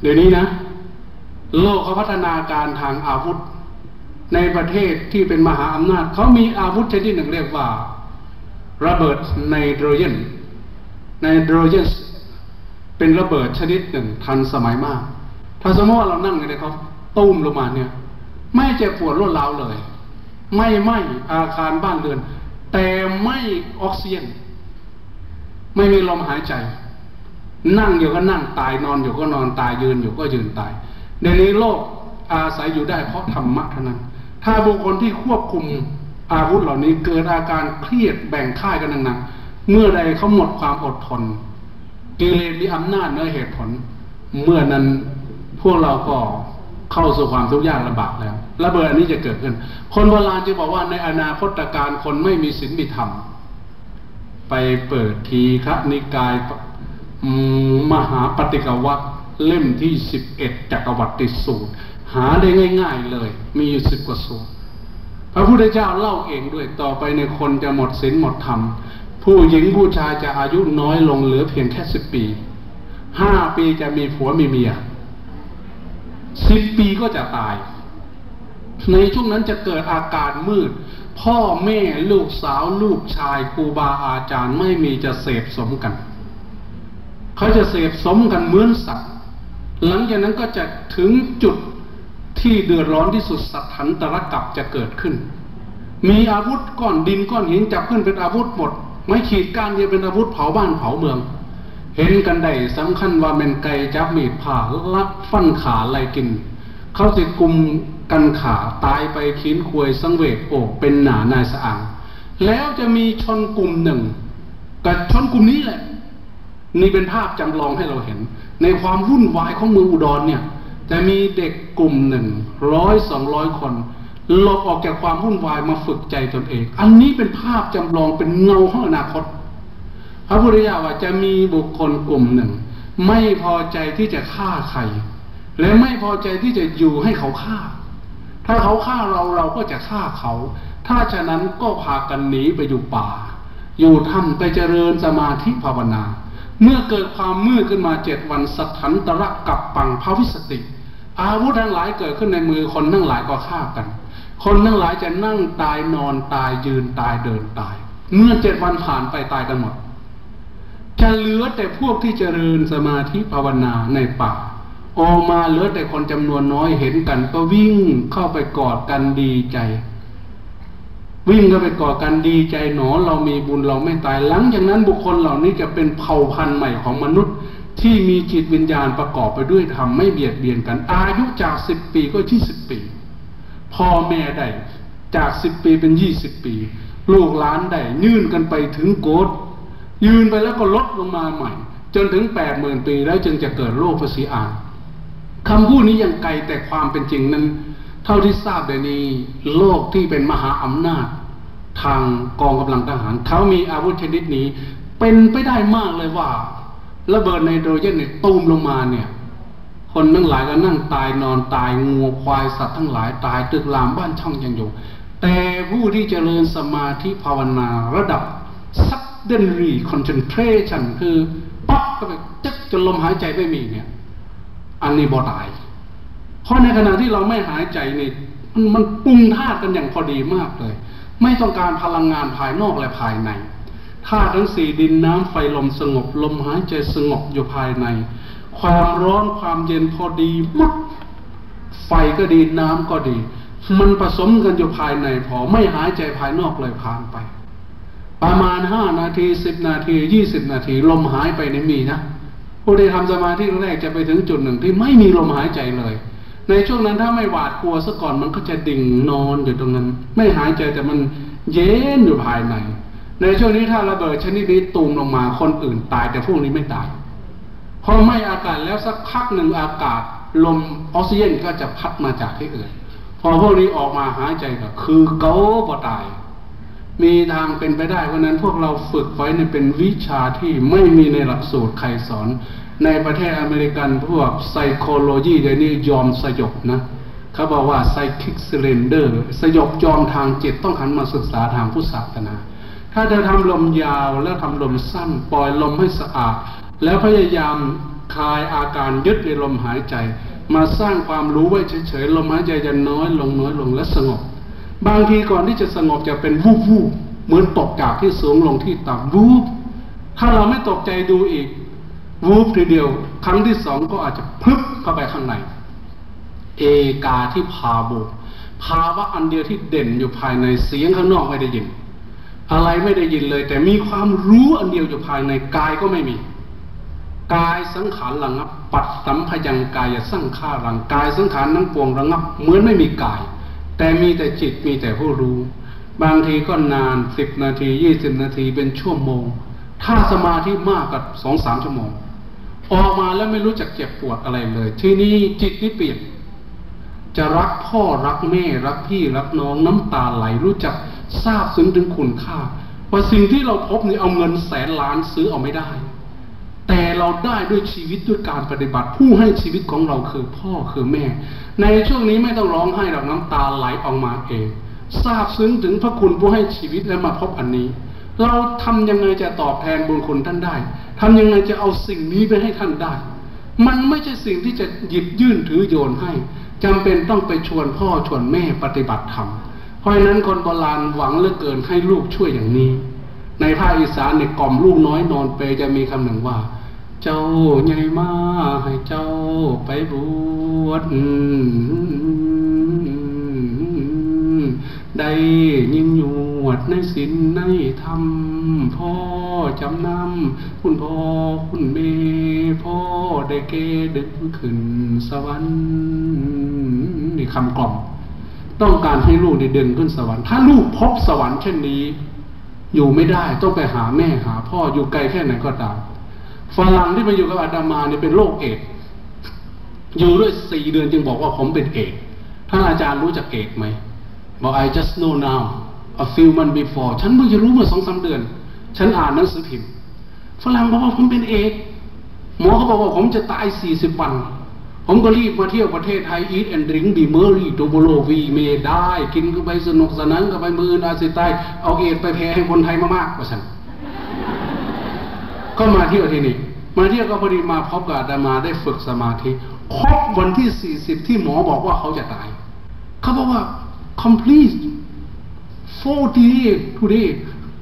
เดี๋ยวนี้นะ โลกเขาพัฒนาการทางอาวุธ ในประเทศที่เป็นมหาอำนาจเขามีอาวุธชนิดหนึ่งเรียกว่า ระเบิดไนโตรเจนไนโตรเจนเป็นระเบิดชนิดหนึ่งทันสมัยมาก ถ้าสมมติว่าเรานั่งอยู่ในเขาตุ้มลงมาเนี่ย ไม่เจ็บปวดรวดร้าวเลย ไม่ไหมอาคารบ้านเรือน แต่ไม่ออกซิเจนไม่มีลมหายใจ นั่งอยู่ก็นั่งตายนอนอยู่ก็นอนตายยืนอยู่ก็ยืนตายในนี้โลกอาศัยอยู่ได้เพราะธรรมะเท่านั้น ถ้าบุคคลที่ควบคุม อาวุธเหล่านี้เกิดอาการเครียดแบ่งค่ายกันหนักๆเมื่อใดเขาหมดความอดทนกิเลสมีอำนาจเนื้อเหตุผล เมื่อนั้นพวกเราก็เข้าสู่ความทุกข์ยากลำบากแล้วระเบิดอันนี้จะเกิดขึ้น คนโบราณจะบอกว่าในอนาคตการคนไม่มีศีลมีธรรม ไปเปิดทีฆนิกายมหาปฏิกวัตเล่มที่สิบเอ็ดจักรวัติสูตร หาได้ง่าย ๆเลย มีอยู่สิบกว่าสูตร พระพุทธเจ้าเล่าเองด้วยต่อไปในคนจะหมดศีลหมดธรรม ผู้หญิงผู้ชายจะอายุน้อยลงเหลือเพียงแค่สิบปีห้าปีจะมีผัวมีเมียสิบปีก็จะตาย ในช่วงนั้นจะเกิดอาการมืด พ่อแม่ลูกสาวลูกชายครูบาอาจารย์ไม่มีจะเสพสมกัน เขาจะเสพสมกันเหมือนสัตว์ หลังจากนั้นก็จะถึงจุด ที่เดือดร้อนที่สุดสัตถันตรกับจะเกิดขึ้น มีอาวุธก้อนดินก้อนหินจับขึ้นเป็นอาวุธหมด ไม่ขีดการจะเป็นอาวุธเผาบ้านเผาเมือง เห็นกันได้สำคัญว่าเป็นไก่จับมีดผ่าลักฟันขาไรกิน เขาสิกุมกันขาตายไปขีนควยสังเวชโอกเป็นหนานายสะอางแล้วจะมีชนกลุ่มหนึ่งกับชนกลุ่มนี้แหละ นี่เป็นภาพจำลองให้เราเห็น ในความวุ่นวายของเมืองอุดรเนี่ย จะมีเด็กกลุ่มหนึ่งร้อยสองร้อยคนหลบออกจากความวุ่นวายมาฝึกใจตนเอง อันนี้เป็นภาพจำลองเป็นเงาของอนาคต พระพุทธเจ้าว่าจะมีบุคคลกลุ่มหนึ่ง ไม่พอใจที่จะฆ่าใคร และไม่พอใจที่จะอยู่ให้เขาฆ่า ถ้าเขาฆ่าเราเราก็จะฆ่าเขา ถ้าฉะนั้นก็พากันหนีไปอยู่ป่า อยู่ถ้ำไปเจริญสมาธิภาวนา เมื่อเกิดความมืดขึ้นมาเจ็ดวันสัทันตระกับปังภาวิสติ อาวุธทั้งหลายเกิดขึ้นในมือคนทั้งหลายก็ฆ่ากัน คนทั้งหลายจะนั่งตายนอนตายยืนตายเดินตาย เมื่อเจ็ดวันผ่านไปตายกันหมด จะเหลือแต่พวกที่เจริญสมาธิภาวนาในป่า ออกมาเหลือแต่คนจำนวนน้อยเห็นกัน ก็วิ่งเข้าไปกอดกันดีใจ วิ่งเข้าไปกอดกันดีใจหนอเรามีบุญเราไม่ตาย หลังจากนั้นบุคคลเหล่านี้จะเป็นเผ่าพันธุ์ใหม่ของมนุษย์ ที่มีจิตวิญญาณประกอบไปด้วยธรรมไม่เบียดเบียนกัน อายุจากสิบปีก็ยี่สิบปี พ่อแม่ได้จากสิบปีเป็นยี่สิบปี ลูกหลานได้ยื่นกันไปถึงโกดยืนไปแล้วก็ลดลงมาใหม่ จนถึงแปดหมื่นปีแล้วจึงจะเกิดโรคภาษีอานคำพูดนี้ยังไกลแต่ความเป็นจริงนั้น เท่าที่ทราบเดี๋ยวนี้โลกที่เป็นมหาอำนาจ ทางกองกำลังทหารเขามีอาวุธชนิดนี้ เป็นไปได้มากเลยว่า ระเบิดไนโตรเจนเนี่ยตูมลงมาเนี่ย คนทั้งหลายก็นั่งตายนอนตายงัวควายสัตว์ทั้งหลายตายตึกรามบ้านช่องยังอยู่ แต่ผู้ที่เจริญสมาธิภาวนาระดับ secondary concentration คือปั๊บก็ไปจักจนลมหายใจไม่มีเนี่ย อันนี้บ่ตาย เพราะในขณะที่เราไม่หายใจนี่มันมันปรุงธาตุกันอย่างพอดีมากเลย ไม่ต้องการพลังงานภายนอกและภายใน ธาตุทั้งสี่ดินน้ำไฟลมสงบ ลมหายใจสงบอยู่ภายใน ความร้อนความเย็นพอดีมัดไฟก็ดีน้ำก็ดี มันผสมกันอยู่ภายในพอไม่หายใจภายนอกเลยผ่านไป ประมาณห้านาทีสิบนาทียี่สิบนาที ลมหายไปในมีนะผู้ที่ทำสมาธิแรกจะไปถึงจุดหนึ่งที่ไม่มีลมหายใจเลย ในช่วงนั้นถ้าไม่หวาดกลัวซะก่อนมันก็จะดิ่งนอนอยู่ตรงนั้น ไม่หายใจแต่มันเย็นอยู่ภายใน ในช่วงนี้ถ้าระเบิดชนิดนี้ตูมลงมาคนอื่นตายแต่พวกนี้ไม่ตายพอไม่อากาศแล้วสักพักหนึ่งอากาศลมออกซิเจนก็จะพัดมาจากที่อื่น พอพวกนี้ออกมาหายใจก็คือเกาบ่ตาย มีทางเป็นไปได้เพราะนั้นพวกเราฝึกไว้ในเป็นวิชาที่ไม่มีในหลักสูตรใครสอน ในประเทศอเมริกันพวก psychology เดี๋ยวนี้ยอมสยบนะเขาบอกว่า psychic surrender สยบยอมทางจิตต้องหันมาศึกษาทางพุทธศาสนา ถ้าจะทำลมยาวแล้วทำลมสั้น ปล่อยลมให้สะอาด แล้วพยายามคลายอาการยึดในลมหายใจ มาสร้างความรู้ไว้เฉยๆลมหายใจจะน้อยลงน้อยลงและสงบ บางทีก่อนที่จะสงบจะเป็นวูบวูบเหมือนตกจากที่สูงลงที่ต่ำวูบถ้าเราไม่ตกใจดูอีกวูบทีเดียว ครั้งที่สองก็อาจจะพลึบเข้าไปข้างใน เอกาที่พาโบภาวะอันเดียวที่เด่นอยู่ภายในเสียงข้างนอกไม่ได้ยิน อะไรไม่ได้ยินเลย แต่มีความรู้อันเดียวอยู่ภายในกายก็ไม่มี กายสังขารระงับ ปัดสัมพยังกายสังขารังกายสังขารนั้งปวงระงับ เหมือนไม่มีกาย แต่มีแต่จิตมีแต่ผู้รู้ บางทีก็นานสิบนาทียี่สิบนาทีเป็นชั่วโมง ถ้าสมาธิมากกับสองสามชั่วโมง ออกมาแล้วไม่รู้จักเจ็บปวดอะไรเลย ที่นี่จิตนี่เปลี่ยนจะรักพ่อรักแม่รักพี่รักน้องน้ำตาไหลรู้จัก ทราบซึ้งถึงคุณค่าว่าสิ่งที่เราพบนี่เอาเงินแสนล้านซื้อเอาไม่ได้ แต่เราได้ด้วยชีวิตด้วยการปฏิบัติ ผู้ให้ชีวิตของเราคือพ่อคือแม่ ในช่วงนี้ไม่ต้องร้องไห้หรอกน้ำตาไหลออกมาเองทราบซึ้งถึงพระคุณผู้ให้ชีวิตและมาพบอันนี้ เราทำยังไงจะตอบแทนบุญคุณท่านได้ทำยังไงจะเอาสิ่งนี้ไปให้ท่านได้ มันไม่ใช่สิ่งที่จะหยิบยื่นถือโยนให้จำเป็นต้องไปชวนพ่อชวนแม่ปฏิบัติธรรม เพราะฉะนั้นคนโบราณหวังเหลือเกินให้ลูกช่วยอย่างนี้ ในภาคอีสานเนี่ยกล่อมลูกน้อยนอนเปจะมีคำหนึ่งว่า เจ้าใหญ่มาให้เจ้าไปบวชได้ยิ่งยวดในศีลในธรรมพ่อจำนำคุณพ่อคุณแม่พ่อได้เกดึกขึ้นสวรรค์นี่คำกล่อม ต้องการให้ลูกได้เดินขึ้นสวรรค์ ถ้าลูกพบสวรรค์เช่นนี้ อยู่ไม่ได้ต้องไปหาแม่หา พ่ออยู่ไกลแค่ไหนก็ตามฝรั่งที่มาอยู่กับอาดามาเนี่ยเป็นโรคเอดอยู่ด้วยสี่เดือนจึงบอกว่าผมเป็นเอดท่านอาจารย์รู้จักเอดไหมบอก I just know now a few months before ฉันเพิ่งจะรู้เมื่อสองสาเดือน ฉันอ่านหนังสือพิมพ์ฝรั่งบอกว่าผมเป็นเอดหมอเขาบอกว่าผมจะตายสี่สิบวัน ผมก็รีบมาเที่ยวประเทศไทย eat and drink be merry โ o โบโลวีเมได้ กินก็ไปสนุกสนานก็ไปมืออาศิตายเอาเอดไปแพ้ให้คนไทยมากๆว่าฉันก็มาเที่ยวที่นี่ มาเที่ยวก็พอดีมาพบกับอาดามาได้ฝึกสมาธิครบวันที่สี่สิบที่หมอบอกว่าเขาจะตาย เขาบอกว่า complete 48 today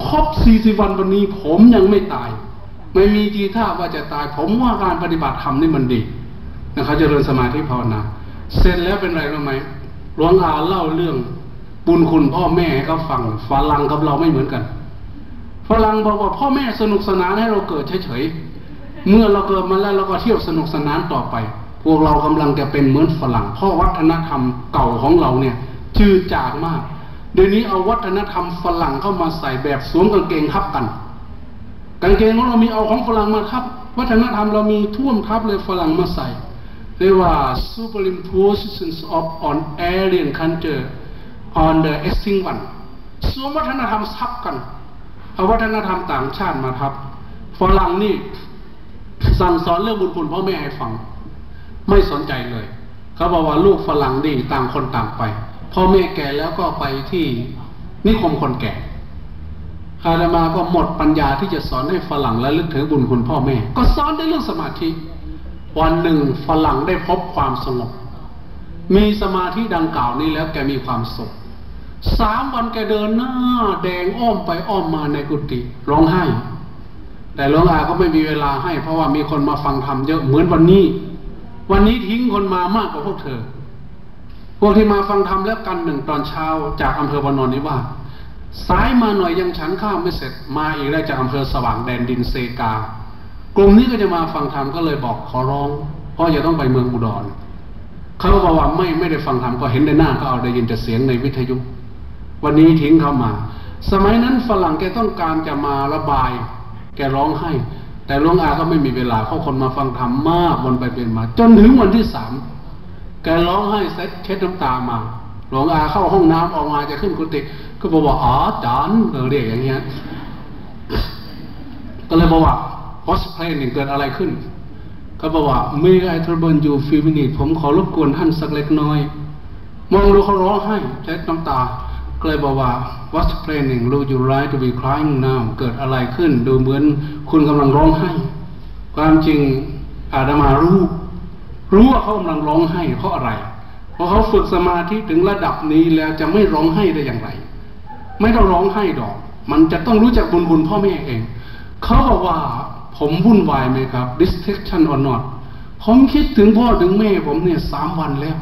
ครบ40วันวันนี้ผมยังไม่ตาย ไม่มีทีท่าว่าจะตาย ผมว่าการปฏิบัติธรรมนี่มันดี นะครับเจริญสมาธิภาวนา เสร็จแล้วเป็นไรรู้ไหมหลวงอาเล่าเรื่องบุญคุณพ่อแม่ให้เขาฟังฝรั่งกับเราไม่เหมือนกันฝรั่งบอกว่าพ่อแม่สนุกสนานให้เราเกิดเฉยๆเมื่อเราเกิดมาแล้วเราก็เที่ยวสนุกสนานต่อไป พวกเรากำลังจะเป็นเหมือนฝรั่งเพราะวัฒนธรรมเก่าของเราเนี่ยจืดจางมาก เดี๋ยวนี้เอาวัฒนธรรมฝรั่งเข้ามาใส่แบบสวมกางเกงทับกันกางเกงของเรามีเอาของฝรั่งมาทับ วัฒนธรรมเรามีท่วมทับเลยฝรั่งมาใส่ เรียกว่า superimpositions of on alien culture on the extinct one สวมวัฒนธรรมทับกันเอาวัฒนธรรมต่างชาติมาทับฝรั่งนี่สั่งสอนเรื่องบุญคุณพ่อแม่ให้ฟัง ไม่สนใจเลยเขาบอกว่าลูกฝรั่งดีต่างคนต่างไปพ่อแม่แก่แล้วก็ไปที่นิคมคนแก่อาดามาก็หมดปัญญาที่จะสอนให้ฝรั่งและลึกถึงบุญคุณพ่อแม่ ก็สอนได้เรื่องสมาธิ วันหนึ่งฝรั่งได้พบความสงบ มีสมาธิดังกล่าวนี้แล้วแกมีความสุขสามวันแกเดินหน้า แดงอ้อมไปอ้อมมาในกุฏิร้องไห้ แต่หลวงอาก็ไม่มีเวลาให้ เพราะว่ามีคนมาฟังธรรมเยอะเหมือนวันนี้ วันนี้ทิ้งคนมามากกว่าพวกเธอ พวกที่มาฟังธรรมแล้วกันหนึ่งตอนเช้าจากอำเภอวานนนิวาสสายมาหน่อยยังฉันข้าวไม่เสร็จมาอีกได้จากอำเภอสว่างแดนดินเซกา กลุ่มนี้ก็จะมาฟังธรรมก็เลยบอกขอร้อง เพราะจะต้องไปเมืองอุดรเขาบอกว่าไม่ไม่ได้ฟังธรรมก็เห็นในหน้าก็เอาได้ยินแต่เสียงในวิทยุ วันนี้ทิ้งเข้ามา สมัยนั้นฝรั่งแกต้องการจะมาระบาย แกร้องไห้ แต่หลวงอาก็ไม่มีเวลาเพราะคนมาฟังธรรมมากวนไปเป็นมา จนถึงวันที่สามแกร้องไห้เซ็ตเช็ดน้ำตามาหลวงอาเข้าห้องน้ำออกมาจะขึ้นกุฏิก็บอกว่าอ๋อจอนเรียกอย่างเงี้ยก็เลยบอกว่า what's planning เกิดอะไรขึ้น ก็บอกว่า may I trouble you few minutes ผมขอรบกวนท่านสักเล็กน้อย มองดูเขาร้องไห้เช็ดน้ำตาก็เลยบอกว่า what's planning look you right to be crying now เกิดอะไรขึ้น ดูเหมือนคุณกำลังร้องไห้ ความจริงอาดามารู้ รู้ว่าเขากำลังร้องไห้เพราะอะไร เพราะเขาฝึกสมาธิถึงระดับนี้แล้วจะไม่ร้องไห้ได้อย่างไร ไม่ต้องร้องไห้ดอก มันจะต้องรู้จักบุญบุญพ่อแม่เอง เขาบอกว่า ผมวุ่นวายไหมครับ distraction or not ผมคิดถึงพ่อถึงแม่ผมเนี่ยสามวันแล้ว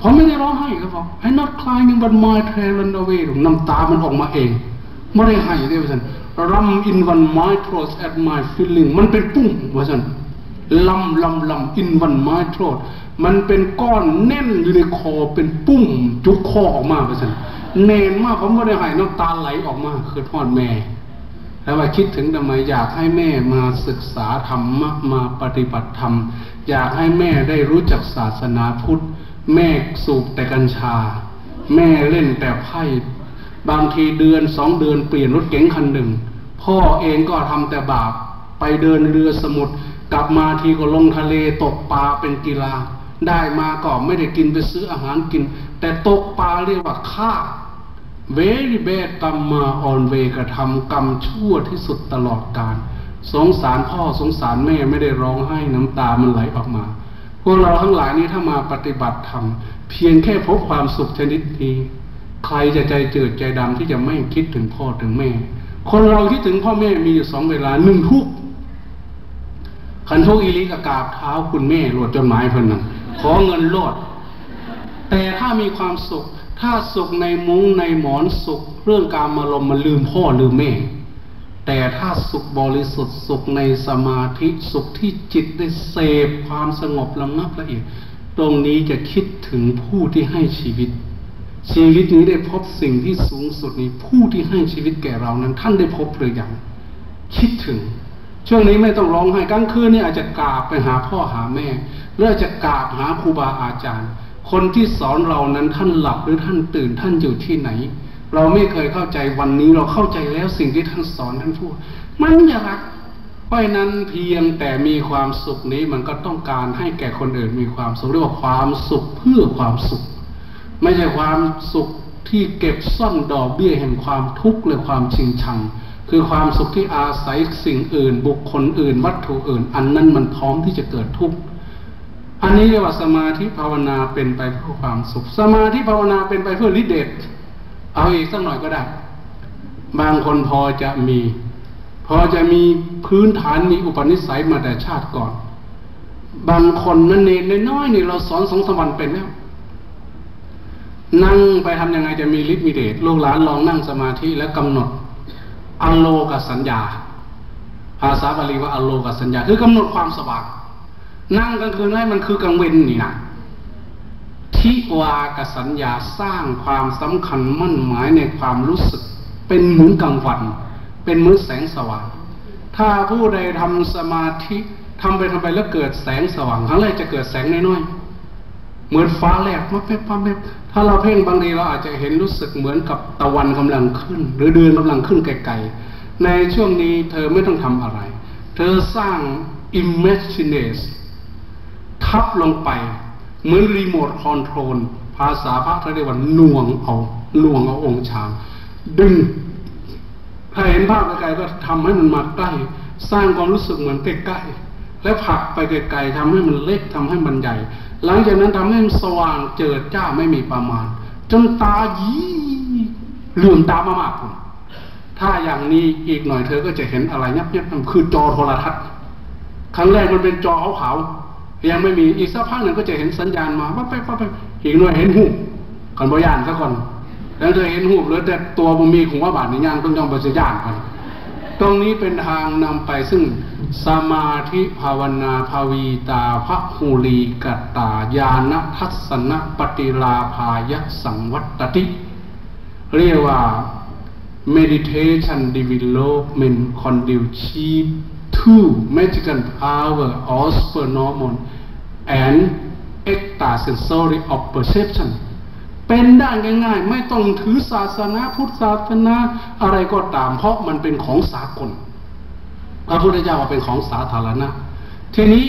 ผมไม่ได้ร้องไห้ครับบอก I'm not crying but my train run away น้ำตามันออกมาเองไม่ได้ให้ได้ว่าสัน rum in one my throat at my feeling มันเป็นปุ้งว่าสันลำลำลำ in one my throat มันเป็นก้อนแน่นอยู่ในคอเป็นปุ้งจุกคอออกมาว่าสันเนนมากผมไม่ได้ให้น้ำตาไหลออกมาคือทอดแม่ แล้วว่าคิดถึงทำไมอยากให้แม่มาศึกษาธรรมะมาปฏิบัติธรรม อยากให้แม่ได้รู้จักศาสนาพุทธ แม่สูบแต่กัญชา แม่เล่นแต่ไพ่บางทีเดือนสองเดือนเปลี่ยนรถเก๋งคันหนึ่ง พ่อเองก็ทำแต่บาปไปเดินเรือสมุทรกลับมาทีก็ลงทะเลตกปลาเป็นกีฬา ได้มาก็ไม่ได้กินไปซื้ออาหารกิน แต่ตกปลาเรียกว่าฆ่า เวริเบตกรรมมาออนเวกระทำกรรมชั่วที่สุดตลอดกาลสงสารพ่อสงสารแม่ไม่ได้ร้องไห้น้ำตามันไหลออกมา พวกเราทั้งหลายนี้ถ้ามาปฏิบัติธรรมเพียงแค่พบความสุขชนิดนี้ ใครจะใจเจืดใจดำที่จะไม่คิดถึงพ่อถึงแม่ คนเราคิดถึงพ่อแม่มีอยู่สองเวลาหนึ่งทุกขันทุกอีลิกกราบเท้าคุณแม่หลดจนหมายเพิ่นนั่นขอเงินโลด แต่ถ้ามีความสุข ถ้าสุขในมุ้งในหมอนสุข เรื่องการมารมมันลืมพ่อลืมแม่ แต่ถ้าสุขบริสุทธิ์สุขในสมาธิสุขที่จิตได้เสพความสงบลำงับละเอียดตรงนี้จะคิดถึงผู้ที่ให้ชีวิต ชีวิตนี้ได้พบสิ่งที่สูงสุดนี้ผู้ที่ให้ชีวิตแก่เรานั้น ท่านได้พบหรือยังคิดถึง ช่วงนี้ไม่ต้องร้องไห้กลางคืนนี่อาจจะกราบไปหาพ่อหาแม่หรืออาจจะกราบหาครูบาอาจารย์ คนที่สอนเรานั้นท่านหลับหรือท่านตื่นท่านอยู่ที่ไหน เราไม่เคยเข้าใจวันนี้เราเข้าใจแล้วสิ่งที่ท่านสอนท่านพูด มันอยากเพราะนั้นเพียงแต่มีความสุขนี้มันก็ต้องการให้แก่คนอื่นมีความสุขเรียกว่าความสุขเพื่อความสุข ไม่ใช่ความสุขที่เก็บซ่อนดอกเบี้ยแห่งความทุกข์หรือความชิงชัง คือความสุขที่อาศัยสิ่งอื่น บุคคลอื่น วัตถุอื่น อันนั้นมันพร้อมที่จะเกิดทุกข์ อันนี้เรียกว่าสมาธิภาวนาเป็นไปเพื่อความสุข สมาธิภาวนาเป็นไปเพื่อฤทธิเดชเอาอีกสักหน่อยก็ได้ บางคนพอจะมี พอจะมีพื้นฐานมีอุปนิสัยมาแต่ชาติก่อน บางคนนั่นเองน้อยๆนี่เราสอนสองสวรรค์เป็นแล้วนั่งไปทำยังไงจะมีฤทธิ์มีเดชลูกหลานลองนั่งสมาธิแล้วกำหนดอโลกัสัญญา ภาษาบาลีว่าอโลกัสัญญา คือกำหนดความสว่าง นั่งกลางคืนให้มันคือกลางเวนนี่นะทิวากับสัญญาสร้างความสำคัญมั่นหมายในความรู้สึก เป็นเหมือนกลางวัน เป็นเหมือนแสงสว่าง ถ้าผู้ใดทำสมาธิทำไปทำไปแล้วเกิดแสงสว่างครั้งแรกจะเกิดแสงน้อยๆเหมือนฟ้าแลบมาเป๊ะมาเป๊ะถ้าเราเพ่งบางทีเราอาจจะเห็นรู้สึกเหมือนกับตะวันกำลังขึ้น หรือเดือนกำลังขึ้นไกลๆในช่วงนี้เธอไม่ต้องทำอะไร เธอสร้าง imagination ทับลงไป เหมือนรีโมทคอนโทรลภาษาพระเขาเรียกว่าน่วงเอาน่วงเอาองค์ชางดึง ถ้าเห็นภาพไกลๆก็ทำให้มันมาใกล้ สร้างความรู้สึกเหมือนใกล้ๆและผลักไปไกลๆทำให้มันเล็กทำให้มันใหญ่ หลังจากนั้นทำให้มันสว่างเจิดจ้าไม่มีประมาณ จนตายีเหลื่อมตามามากถ้าอย่างนี้อีกหน่อยเธอก็จะเห็นอะไรยับยับคือจอโทรทัศน์ ครั้งแรกมันเป็นจอขาวๆ ยังไม่มีอีกสักพักหนึ่งก็จะเห็นสัญญาณมาปั๊บไปปั๊บไปอีกหน่อยเห็นหูกันบยานซะก่อนแล้วเธอเห็นหูเหลือแต่ตัวบุมีของว่าบาทในย่างต้องยองบริญานกันตรงนี้เป็นทางนำไปซึ่งสมาธิภาวนาภาวีตาพระหูลีกัตตาญาณทัศนปฏิลาภายสังวัตติ เรียกว่า meditation development conducive Two magical power of supernormal and extrasensory of perception เป็นได้ง่ายๆ ไม่ต้องถือศาสนาพุทธศาสนาอะไรก็ตาม เพราะมันเป็นของสากลพระพุทธเจ้าว่าเป็นของสาธารณะ ทีนี้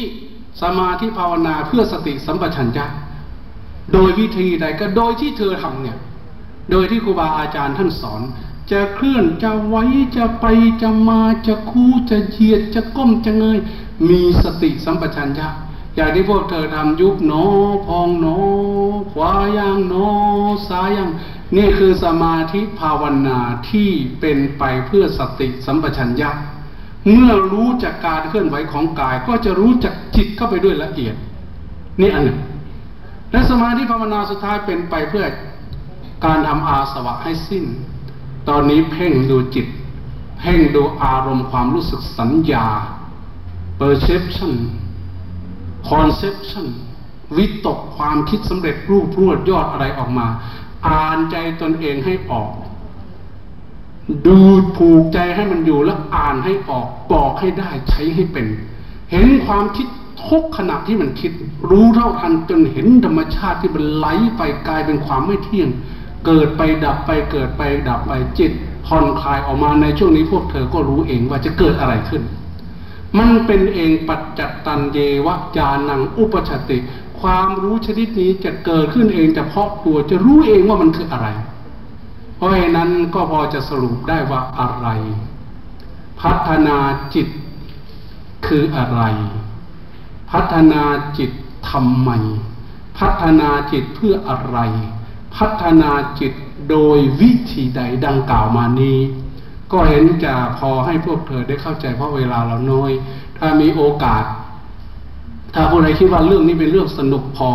สมาธิภาวนาเพื่อสติสัมปชัญญะโดยวิธีใดก็โดยที่เธอทำเนี่ย โดยที่ครูบาอาจารย์ท่านสอน จะเคลื่อนจะไว้จะไปจะมาจะคู่จะเหยียดจะก้มจะเงยมีสติสัมปชัญญะอย่างที่พวกเธอทำยุบหนอพองหนอ ขวาย่างหนอ ซ้ายย่าง นี่คือสมาธิภาวนาที่เป็นไปเพื่อสติสัมปชัญญะ เมื่อรู้จากการเคลื่อนไหวของกายก็จะรู้จักจิตเข้าไปด้วยละเอียด นี่อันหนึ่งและสมาธิภาวนาสุดท้ายเป็นไปเพื่อการทำอาสวะให้สิ้น ตอนนี้เพ่งดูจิต เพ่งดูอารมณ์ความรู้สึกสัญญา perception conception วิตกความคิดสำเร็จรูปรวดยอดอะไรออกมา อ่านใจตนเองให้ออก ดูผูกใจให้มันอยู่แล้วอ่านให้ออก บอกให้ได้ใช้ให้เป็น เห็นความคิดทุกขณะที่มันคิด รู้เท่าทันจนเห็นธรรมชาติที่มันไหลไปกลายเป็นความไม่เที่ยง เกิดไปดับไปเกิดไปดับไปจิตผ่อนคลายออกมาในช่วงนี้พวกเธอก็รู้เองว่าจะเกิดอะไรขึ้น มันเป็นเองปัจจัตตันเยวะจานังอุปชติ ความรู้ชนิดนี้จะเกิดขึ้นเองเฉพาะตัวจะรู้เองว่ามันคืออะไร เพราะฉะนั้นก็พอจะสรุปได้ว่าอะไร พัฒนาจิตคืออะไร พัฒนาจิตทำไม พัฒนาจิตเพื่ออะไร พัฒนาจิตโดยวิธีใดดังกล่าวมานี้ ก็เห็นจะพอให้พวกเธอได้เข้าใจเพราะเวลาเราน้อย ถ้ามีโอกาส ถ้าคนใดคิดว่าเรื่องนี้เป็นเรื่องสนุกพอ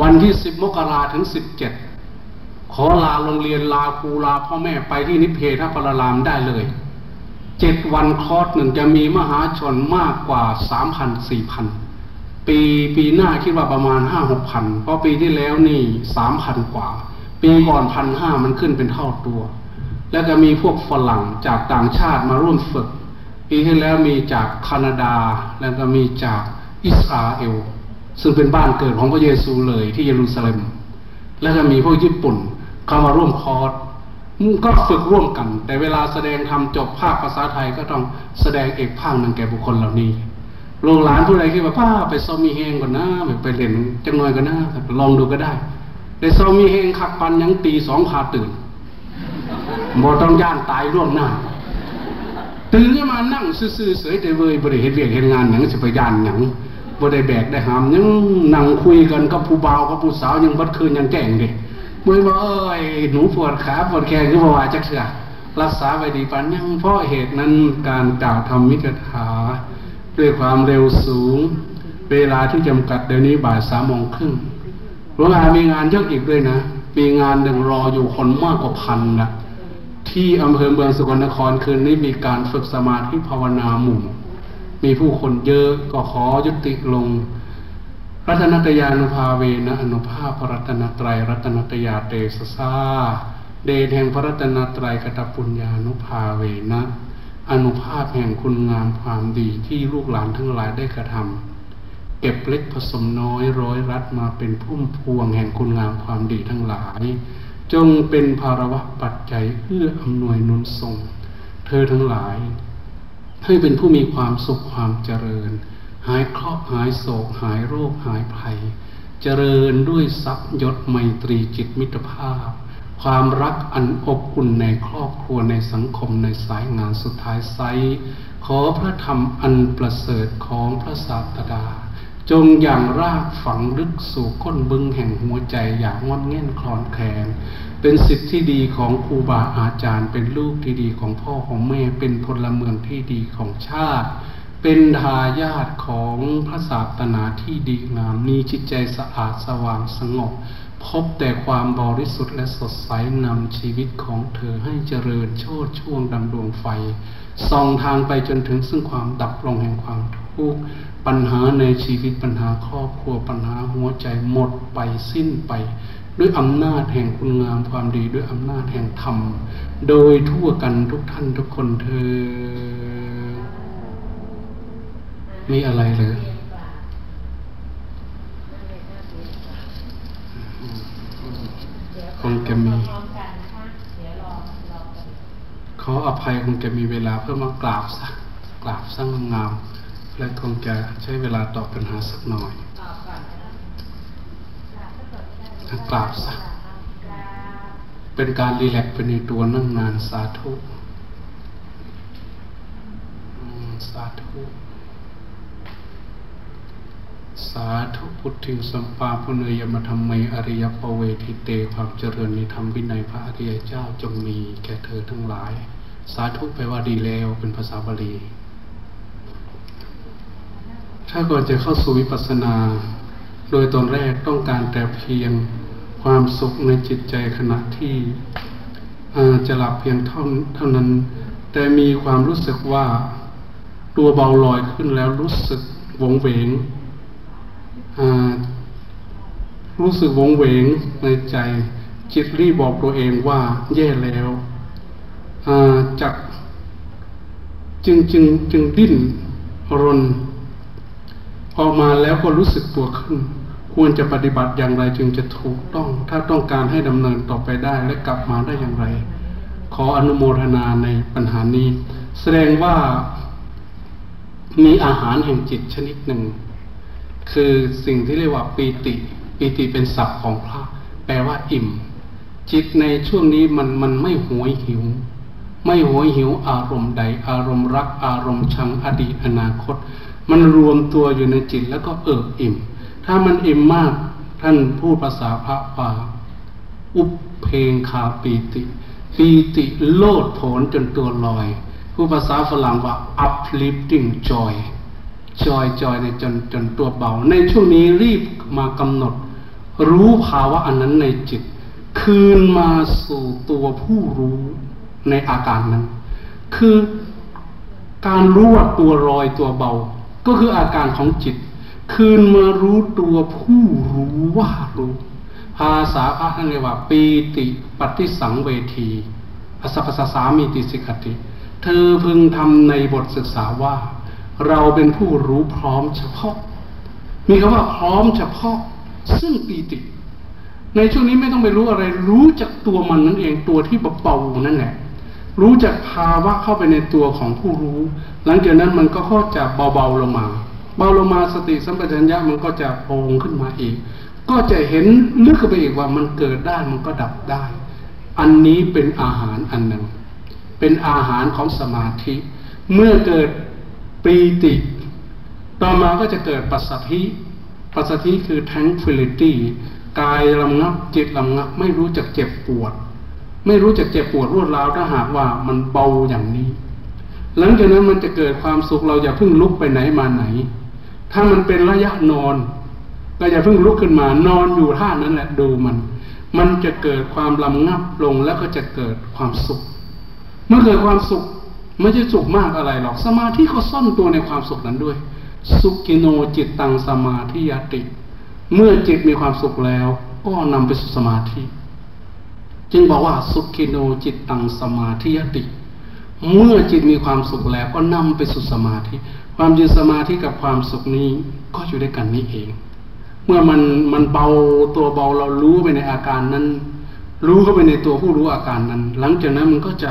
วันที่สิบมกราถึงสิบเจ็ดขอลาโรงเรียนลาครูลาพ่อแม่ไปที่นิเพทปรารามได้เลยเจ็ดวันคอร์สหนึ่งจะมีมหาชนมากกว่าสามพันสี่พัน ปีปีหน้าคิดว่าประมาณห้าหกพันเพราะปีที่แล้วนี่สามพันกว่า ปีก่อนพันห้ามันขึ้นเป็นเท่าตัว แล้วก็มีพวกฝรั่งจากต่างชาติมาร่วมฝึก ปีที่แล้วมีจากแคนาดา แล้วก็มีจากอิสราเอลซึ่งเป็นบ้านเกิดของพระเยซูเลยที่เยรูซาเล็ม แล้วก็มีพวกญี่ปุ่นเข้ามาร่วมคอร์สก็ฝึกร่วมกัน แต่เวลาแสดงทำจบภาคภาษาไทยก็ต้องแสดงเอกภาคหนึ่งแก่บุคคลเหล่านี้ ลูกหลานผู้ใดคิดว่าป้าไปซอมีเฮงก่อนนะไปเล่นจังหน่อยก่อนนะลองดูก็ได้แต่ซอมีเฮงขับปันยังตีสองพาตื่นบ่ต้องย่านตายร่วงหน้าตื่นขึ้นมานั่งซื่อๆเสยแต่เวยบริเหตุเวียกเหตุงานอย่างสิบยานอย่างบ่ได้แบกได้หามยังนั่งคุยกันกับผู้บ่าวกับผู้สาวยังบัดคืนยังแจ้งด็เมื่อว่าเอ้ยหนูปวดขาปวดแขนคือบ่ว่าจักเสือรักษาไว้ดีปันยังเพราะเหตุนั้นการกล่าวธรรมิกถา ด้วยความเร็วสูง เวลาที่จำกัดเดี๋ยวนี้บ่ายสามโมงครึ่งหลวงอามีงานเยอะอีกด้วยนะ มีงานหนึ่งรออยู่คนมากกว่าพันนะที่อำเภอเมืองสกลนครคืนนี้มีการฝึกสมาธิภาวนาหมู่ มีผู้คนเยอะก็ขอยุติลง รัตนตยานุภาเวนะอนุภาพรัตนตรัยรัตนตยาเตสซาเดชแห่งพระรัตนตรัยกตปุญญานุภาเวนะ อนุภาพแห่งคุณงามความดีที่ลูกหลานทั้งหลายได้กระทำเก็บเล็กผสมน้อยร้อยรัดมาเป็นพุ่มพวงแห่งคุณงามความดีทั้งหลาย จงเป็นภาระปัจจัยเพื่ออำนวยนุนส่งเธอทั้งหลาย ให้เป็นผู้มีความสุขความเจริญ หายเคราะห์หายโศกหายโรคหายภัย เจริญด้วยทรัพย์ยศไมตรีจิตมิตรภาพ ความรักอันอบอุ่นในครอบครัวในสังคมในสายงานสุดท้ายไซขอพระธรรมอันประเสริฐของพระศาสดา จงอย่างรากฝังลึกสู่ก้นบึงแห่งหัวใจอย่างงอนเง่นคลอนแคลนเป็นสิทธิที่ดีของครูบาอาจารย์ เป็นลูกที่ดีของพ่อของแม่เป็นพลเมืองที่ดีของชาติ เป็นทายาทของพระศาสนาที่ดีงาม มีจิตใจสะอาดสว่างสงบ พบแต่ความบริสุทธิ์และสดใสนำชีวิตของเธอให้เจริญโชดช่วงดังดวงไฟส่องทางไปจนถึงซึ่งความดับลงแห่งความทุกข์ปัญหาในชีวิตปัญหาครอบครัวปัญหาหัวใจหมดไปสิ้นไป ด้วยอำนาจแห่งคุณงามความดีด้วยอำนาจแห่งธรรม โดยทั่วกันทุกท่านทุกคนเธอ มีอะไรเลยคงจะมีขออภัยคงจะมีเวลาเพื่อมากราบสักกราบสร้างงาม และคงจะใช้เวลาตอบปัญหาสักหน่อยกราบสักเป็นการรีแลกเป็นในตัวนั่งนานสาธุสาธุ สาธุพุทธิสัมปาพุเนยมธรรมเมอริยปเวทิเตความเจริญในธรรมวินัยพระอริยเจ้าจงมีแก่เธอทั้งหลาย สาธุแปลว่าดีแล้วเป็นภาษาบาลี ถ้าก่อนจะเข้าสู่วิปัสสนา โดยตอนแรกต้องการแต่เพียงความสุขในจิตใจขณะที่จะหลับเพียงเท่าเท่านั้น แต่มีความรู้สึกว่า ตัวเบาลอยขึ้นแล้วรู้สึกวงเวง รู้สึกวงเวงในใจ จิตรีบบอกตัวเองว่าแย่แล้วจากจึงจึงจึงดิ้นรน ออกมาแล้วก็รู้สึกตัวขึ้น ควรจะปฏิบัติอย่างไรจึงจะถูกต้อง ถ้าต้องการให้ดำเนินต่อไปได้และกลับมาได้อย่างไร ขออนุโมทนาในปัญหานี้ แสดงว่ามีอาหารแห่งจิตชนิดหนึ่ง คือสิ่งที่เรียกว่าปีติ ปีติเป็นศัพท์ของพระ แปลว่าอิ่ม จิตในช่วงนี้มันมันไม่หวยหิว ไม่หวยหิวอารมณ์ใด อารมณ์รัก อารมณ์ชังอดีตอนาคต มันรวมตัวอยู่ในจิตแล้วก็เอิบอิ่ม ถ้ามันอิ่มมากท่านพูดภาษาพระว่าอุปเพงคาปีติ ปีติโลดโผนจนตัวลอย ผู้ภาษาฝรั่งว่า uplifting joy joy joy ในจนจนตัวเบา ในช่วงนี้รีบมากำหนด รู้ภาวะอันนั้นในจิต คืนมาสู่ตัวผู้รู้ในอาการนั้น คือการรู้ว่าตัวลอยตัวเบา ก็คืออาการของจิต คืนมารู้ตัวผู้รู้ว่ารู้ภาษาพระท่านเรียกว่าปีติปฏิสังเวทีอสัพสสามีติสิกติ เธอพึงทำในบทศึกษาว่า เราเป็นผู้รู้พร้อมเฉพาะ มีคำว่าพร้อมเฉพาะ ซึ่งปีติ ในช่วงนี้ไม่ต้องไปรู้อะไร รู้จักตัวมันนั่นเองตัวที่เบาๆนั่นแหละรู้จักภาวะเข้าไปในตัวของผู้รู้ หลังจากนั้นมันก็ค่อยจะเบาๆลงมา เบาลงมาสติสัมปชัญญะมันก็จะโพงขึ้นมาอีก ก็จะเห็นลึกไปอีกว่ามันเกิดได้มันก็ดับได้ อันนี้เป็นอาหารอันหนึ่ง เป็นอาหารของสมาธิ เมื่อเกิด ปีติ ต่อมาก็จะเกิดปัสสัทธิปัสสัทธิคือ tranquility กายลำงับจิตลำงับไม่รู้จักเจ็บปวด ไม่รู้จักเจ็บปวดรวดร้าวถ้าหากว่ามันเบาอย่างนี้ หลังจากนั้นมันจะเกิดความสุขเราอย่าเพิ่งลุกไปไหนมาไหน ถ้ามันเป็นระยะนอนเราอย่าเพิ่งลุกขึ้นมานอนอยู่ท่านั้นแหละดูมัน มันจะเกิดความลำงับลงแล้วก็จะเกิดความสุข เมื่อเกิดความสุข ไม่ใช่สุขมากอะไรหรอก สมาธิก็ซ่อนตัวในความสุขนั้นด้วย สุกิโนจิตตังสมาธิยติ เมื่อจิตมีความสุขแล้ว ก็นำไปสู่สมาธิ จึงบอกว่าสุกิโนจิตตังสมาธิยติ เมื่อจิตมีความสุขแล้วก็นำไปสู่สมาธิ ความจริงสมาธิกับความสุขนี้ก็อยู่ด้วยกันนี้เอง เมื่อมันมันเบาตัวเบาเรารู้ไปในอาการนั้น รู้เข้าไปในตัวผู้รู้อาการนั้น หลังจากนั้นมันก็จะ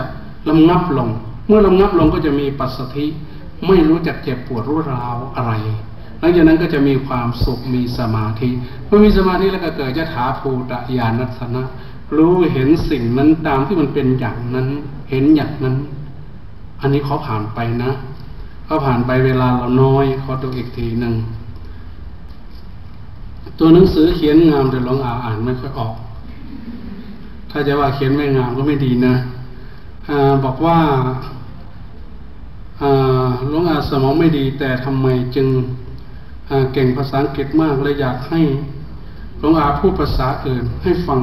ลำงับลง มื่อลำงับลงก็จะมีปัสสธิไม่รู้จักเจ็บปวดรุนราวอะไรหลังจากนั้นก็จะมีความสุขมีสมาธิเมื่อมีสมาธิแล้วก็เกิดจะถาภูตญาณัสนะรู้เห็นสิ่งนั้นตามที่มันเป็นอย่างนั้น เห็นอย่างนั้น อันนี้เขาผ่านไปนะเขาผ่านไปเวลาเราน้อยเขาดูอีกทีหนึ่งตัวหนังสือเขียนงามแต่ลองอ่านไม่ค่อยออก ถ้าจะว่าเขียนไม่งามก็ไม่ดีนะอบอกว่า ลุงอาสมองไม่ดีแต่ทำไมจึงเก่งภาษาอังกฤษมากเลยอยากให้ลุงอาพูดภาษาอื่นให้ฟัง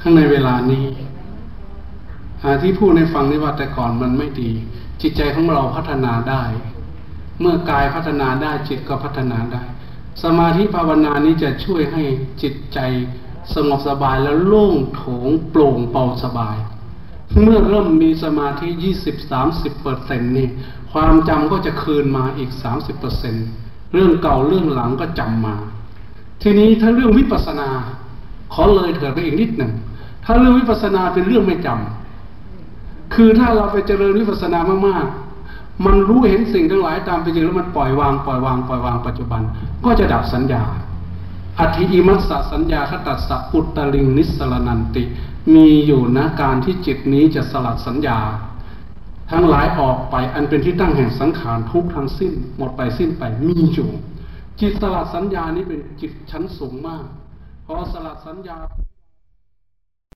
ข้างในเวลานี้ที่พูดในฟังนี่ว่าแต่ก่อนมันไม่ดี จิตใจของเราพัฒนาได้ เมื่อกายพัฒนาได้จิตก็พัฒนาได้ สมาธิภาวนานี้จะช่วยให้จิตใจสงบสบายแล้วโล่งโถงโปร่งเบาสบาย เมื่อเริ่มมีสมาธิยี่สิบสามสิบเปอร์เซ็นนี่ความจำก็จะคืนมาอีกสามสิบเปอร์เซ็นเรื่องเก่าเรื่องหลังก็จำมา ทีนี้ถ้าเรื่องวิปัสสนา ขอเลยเถิดไปอีกนิดหนึ่งถ้าเรื่องวิปัสสนาเป็นเรื่องไม่จำคือถ้าเราไปเจริญวิปัสสนามากๆ มันรู้เห็นสิ่งทั้งหลายตามไปจริงแล้วมันปล่อยวางปล่อยวางปล่อยวางปัจจุบัน ก็จะดับสัญญา อธิอิมัสสสัญญาคตัสสะอุตตลิงนิสลนันติ มีอยู่นะการที่จิตนี้จะสลัดสัญญา ทั้งหลายออกไปอันเป็นที่ตั้งแห่งสังขารทุกทั้งสิ้น หมดไปสิ้นไปมีอยู่ จิตสลัดสัญญานี้เป็นจิตชั้นสูงมากพอสลัดสัญญา